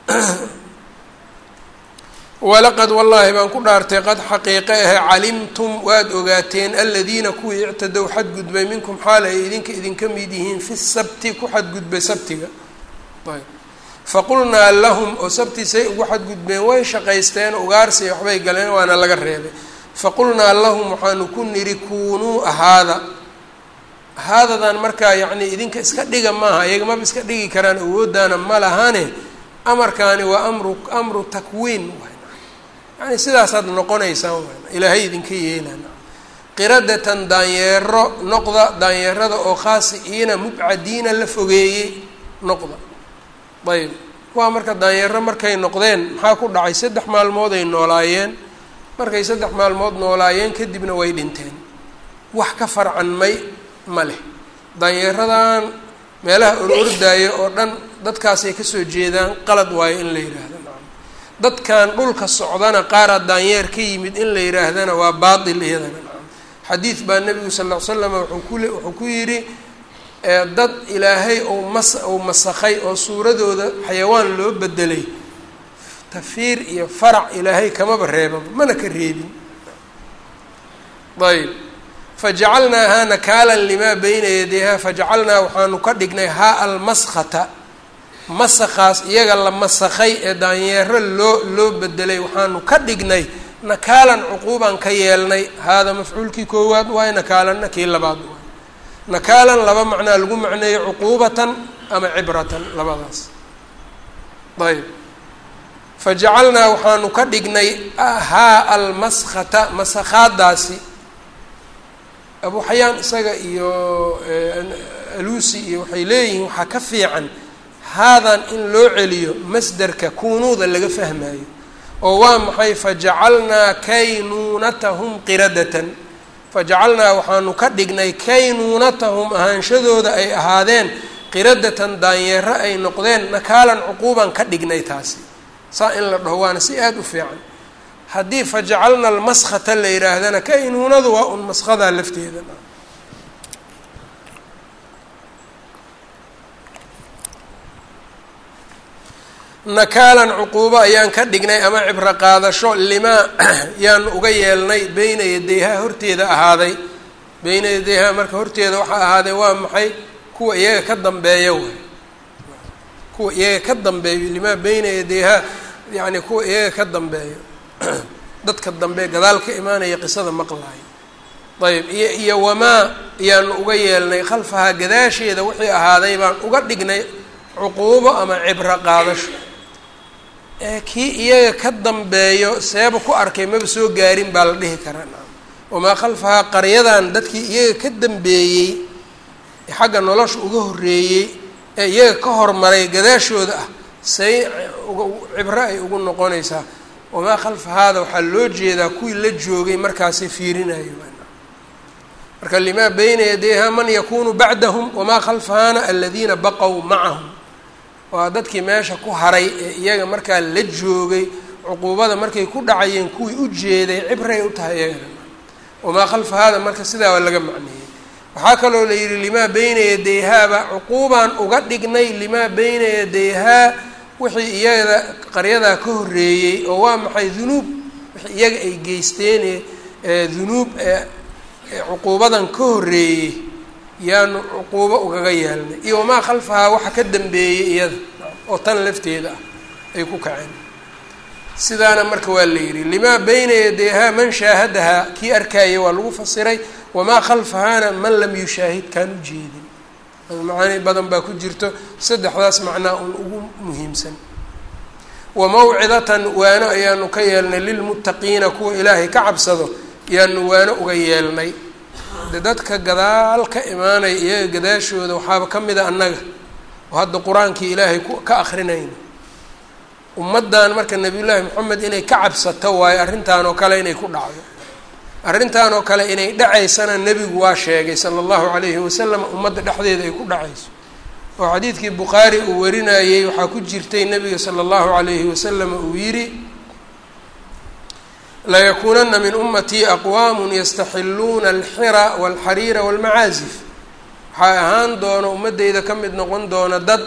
Walaqad wallaahi baan ku dhaartay qad xaqiiqe ahe calimtum waad ogaateen aladiina kuwii ictadow xadgudbay minkum xaal ay idinka idinka mid yihiin fi sabti ku xadgudbay sabtiga. Faqulnaa lahum oo sabti say ugu xadgudbeen way shaqaysteen ugaarsi waxbay galeen waana laga reebay faqulnaa lahum waxaanu ku nidhi kuunuu ahaada. Ahaadadan markaa yacni idinka iska dhiga maaha iyaga maba iska dhigi karaan awooddaana ma lahane amarkaani waa amru amru takwiin yani sidaasaad noqonaysaan ilaahay idinka yeelaan qiradatan daanyeero noqda daanyeerada oo khaasi'iina mubcadiina la fogeeyey noqda. Ayb kuwaa marka daanyeero markay noqdeen maxaa ku dhacay? Saddex maalmood ay noolaayeen markay saddex maalmood noolaayeen kadibna way dhinteen. Wax ka farcanmay ma leh. Daanyeeradan meelaha orordaaya oo dhan dadkaasay ka soo jeedaan qalad waayo in la yidhaahdo dadkan dhulka socdana qaaraa daanyeer ka yimid in la yidhaahdana waa baatil iyadana. Xadiid baa nebigu sal ll ly slam wuxuu kule wuxuu ku yidhi dad ilaahay ou mas ou masakhay oo suuradooda xayawaan loo bedelay tafiir iyo farac ilaahay kamaba reebaba mana ka reebin. Ayb fajacalnaahaa nakaalan limaa bayna yadayha fajacalnaa waxaanu ka dhignay haa almaskhata masakaas iyaga la masakhay ee daanyeero loo loo bedelay waxaanu ka dhignay nakaalan cuquubaan ka yeelnay haada mafcuulkii koowaad waay nakaalanna kii labaad waay nakaalan laba macnaa lagu macneeyo cuquubatan ama cibratan labadaas. Ayb fajacalnaa waxaanu ka dhignay haa almaskhata masakhaadaasi abu xayaan isaga iyo alusi iyo waxay leeyihiin waxaa ka fiican haadan in loo celiyo masderka kuunuuda laga fahmayo oo waa maxay? Fajacalnaa kaynuunatahum qiradatan. Fajacalnaa waxaanu ka dhignay kaynuunatahum ahaanshadooda ay ahaadeen qiradatan daanyeero ay noqdeen nakaalan cuquuban ka dhignay taasi saa in la dhaho waana si aada u fiican. Haddii fajacalna almaskhata la yidhaahdana kaynuunadu waa un maskadaa lafteeda. Nakaalan cuquubo ayaan ka dhignay ama cibro qaadasho limaa yaan uga yeelnay beyna yadayha horteeda ahaaday. Beyna yadayha marka horteeda waxaa ahaaday waa maxay? Kuwa iyaga ka dambeeya waay kuwa iyaga ka dambeeyo limaa beyna yadayha yacni kuwa iyaga ka dambeeyo. Dadka dambe gadaal ka imaanaya qisada maqlaayo ayb iyo iyo wamaa yaanu uga yeelnay khalfahaa gadaasheeda wixii ahaaday baan uga dhignay cuquubo ama cibro qaadasho. Kii iyaga ka dambeeyo seeba ku arkay maba soo gaarin baa la dhihi karaa. Wamaa khalfahaa qaryadan dadkii iyaga ka dambeeyey xagga nolosha uga horreeyey ee iyaga ka hormaray gadaashooda ah say cibro ay ugu noqonaysaa. Wamaa khalfa haada waxaa loo jeedaa kuwii la joogay markaasi fiirinayo marka limaa beyna yadayha man yakunu bacdahum wamaa khalfahaana aladiina baqow macahum. Waa dadkii meesha ku haray ee iyaga markaa la joogay cuquubada markay ku dhacayeen kuwii u jeeday cibray u tahay iyagana wamaa khalfa haada marka sidaa waa laga macneeyey waxaa kaloo la yidhi limaa beyna yadayhaaba cuquubaan uga dhignay limaa beyna yadayhaa wixii iyada qaryadaa ka horreeyey oo waa maxay dunuub? Wixii iyaga ay geysteen dunuub cuquubadan ka horreeyey yaanu cuquubo ugaga yeelnay iyo wamaa khalfahaa waxa ka dambeeyey iyada oo tan lafteeda ah ay ku kaceen. Sidaana marka waa la yidhi limaa beyna yadayhaa man shaahadahaa kii arkaya waa lagu fasiray wamaa khalfahaana man lam yushaahid kaan u jeedin macaani badan baa ku jirto saddexdaas macnaa un ugu muhiimsan wa mawcidatan waano ayaanu ka yeelnay lilmuttaqiina kuwa ilaahay ka cabsado yaanu waano uga yeelnay de dadka gadaal ka imaanaya iyaga gadaashooda waxaaba ka mid a annaga oo hadda qur'aankii ilaahay ka akrinayno ummaddan marka nabiyullaahi moxamed inay ka cabsato waayo arrintan oo kale inay ku dhacdo arrintan oo kale inay dhacaysana nebigu waa sheegay sala allahu calayhi wasalam ummadda dhexdeeda ay ku dhacayso. Oo xadiidkii bukhaari uu warinayey waxaa ku jirtay nebiga sala allahu calayhi wasalam uu yidhi layakuunana min ummatii aqwaamun yastaxiluuna alxira walxariira walmacaazif. Waxaa ahaan doona ummaddeyda ka mid noqon doona dad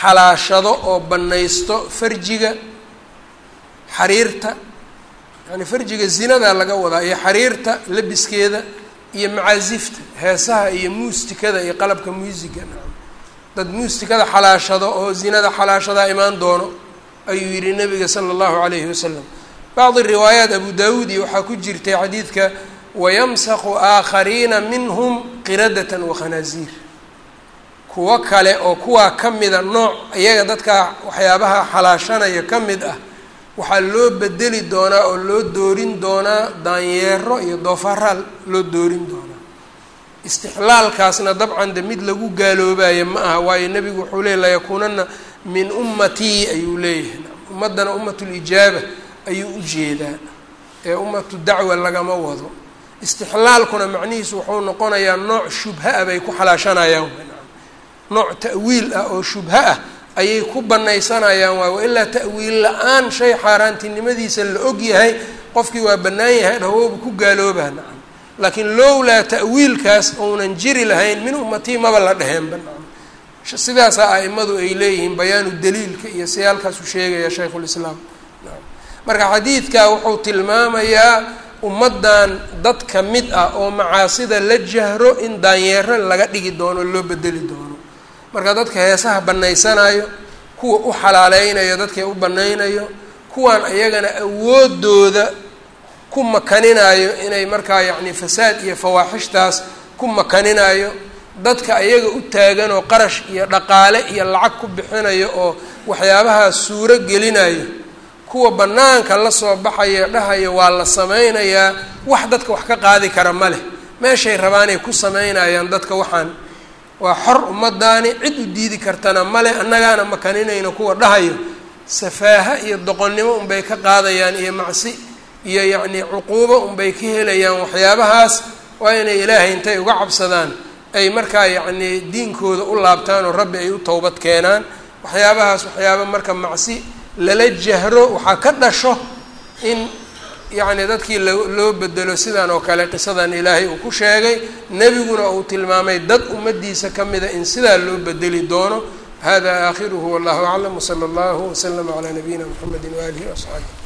xalaashado oo bannaysto farjiga xariirta yani farjiga zinadaa laga wadaa iyo xariirta labiskeeda iyo macaasifta heesaha iyo muustikada iyo qalabka muusiga dad muustikada xalaashado oo zinada xalaashadaa imaan doono ayuu yihi nabiga sala allahu calayhi wasalam bacdi riwaayaat abu daawuud iyo waxaa ku jirtay xadiidka wayamsaqu aakhariina minhum qiradatan wakhanaaziir kuwo kale oo kuwaa ka mida nooc iyaga dadkaa waxyaabaha xalaashanaya ka mid ah waxaa loo bedeli doonaa oo loo doorin doonaa daanyeero iyo doofaraa loo doorin doonaa istixlaalkaasna dabcan de mid lagu gaaloobayo ma aha waayo nebigu wuxuu leeyay layakuunana min ummatii ayuu leeyahay. Ummaddana ummatulijaaba ayuu u jeedaa ee ummatu dacwa lagama wado. Istixlaalkuna macnihiisu wuxuu noqonayaa nooc shubha ah bay ku xalaashanayaan. Nooc ta'wiil ah oo shubha ah ayay ku banaysanayaan waay wailaa ta'wiil la'aan shay xaaraantinimadiisa la og yahay qofkii waa bannaan yahay dhawooba ku gaaloobaa nacam. Laakiin lowlaa ta'wiilkaas ounan jiri lahayn min ummatii maba la dheheenba nacam. Sidaasaa a'imadu ay leeyihiin bayaanu daliilka iyo siyaalkaasu sheegaya shaykhulislaam nacam. Marka xadiidkaa wuxuu tilmaamayaa ummaddan dad ka mid ah oo macaasida la jahro in daanyeero laga dhigi doono loo bedeli doono marka dadka heesaha banaysanayo kuwa u xalaaleynayo dadkay u banaynayo kuwaan ayagana awoodooda ku makaninaayo inay markaa yacni fasaad iyo fawaaxishtaas ku makaninaayo dadka ayaga u taagan oo qarash iyo dhaqaale iyo lacag ku bixinayo oo waxyaabahaas suuro gelinayo kuwa bannaanka la soo baxaya dhahayo waa la sameynayaa wax dadka wax ka qaadi kara ma leh. Meeshay rabaanay ku sameynayaan dadka waxaan waa xor ummadaani cid u diidi kartana male annagaana makaninayno kuwa dhahayo. Safaaha iyo doqonnimo unbay ka qaadayaan iyo macsi iyo yacnii cuquubo unbay ka helayaan waxyaabahaas waa inay ilaahay intay uga cabsadaan ay markaa yacnii diinkooda u laabtaan oo rabbi ay u towbad keenaan. Waxyaabahaas waxyaaba marka macsi lala jahro waxaa ka dhasho in yacni dadkii lo loo bedelo sidan oo kale qisadan ilaahay uu ku sheegay nebiguna uu tilmaamay dad ummadiisa ka mida in sidaa loo bedeli doono. Hada aakhiruhu wallahu aclam wsala allahu waslama calaa nabiyina mxamedi waalihi waasxaabi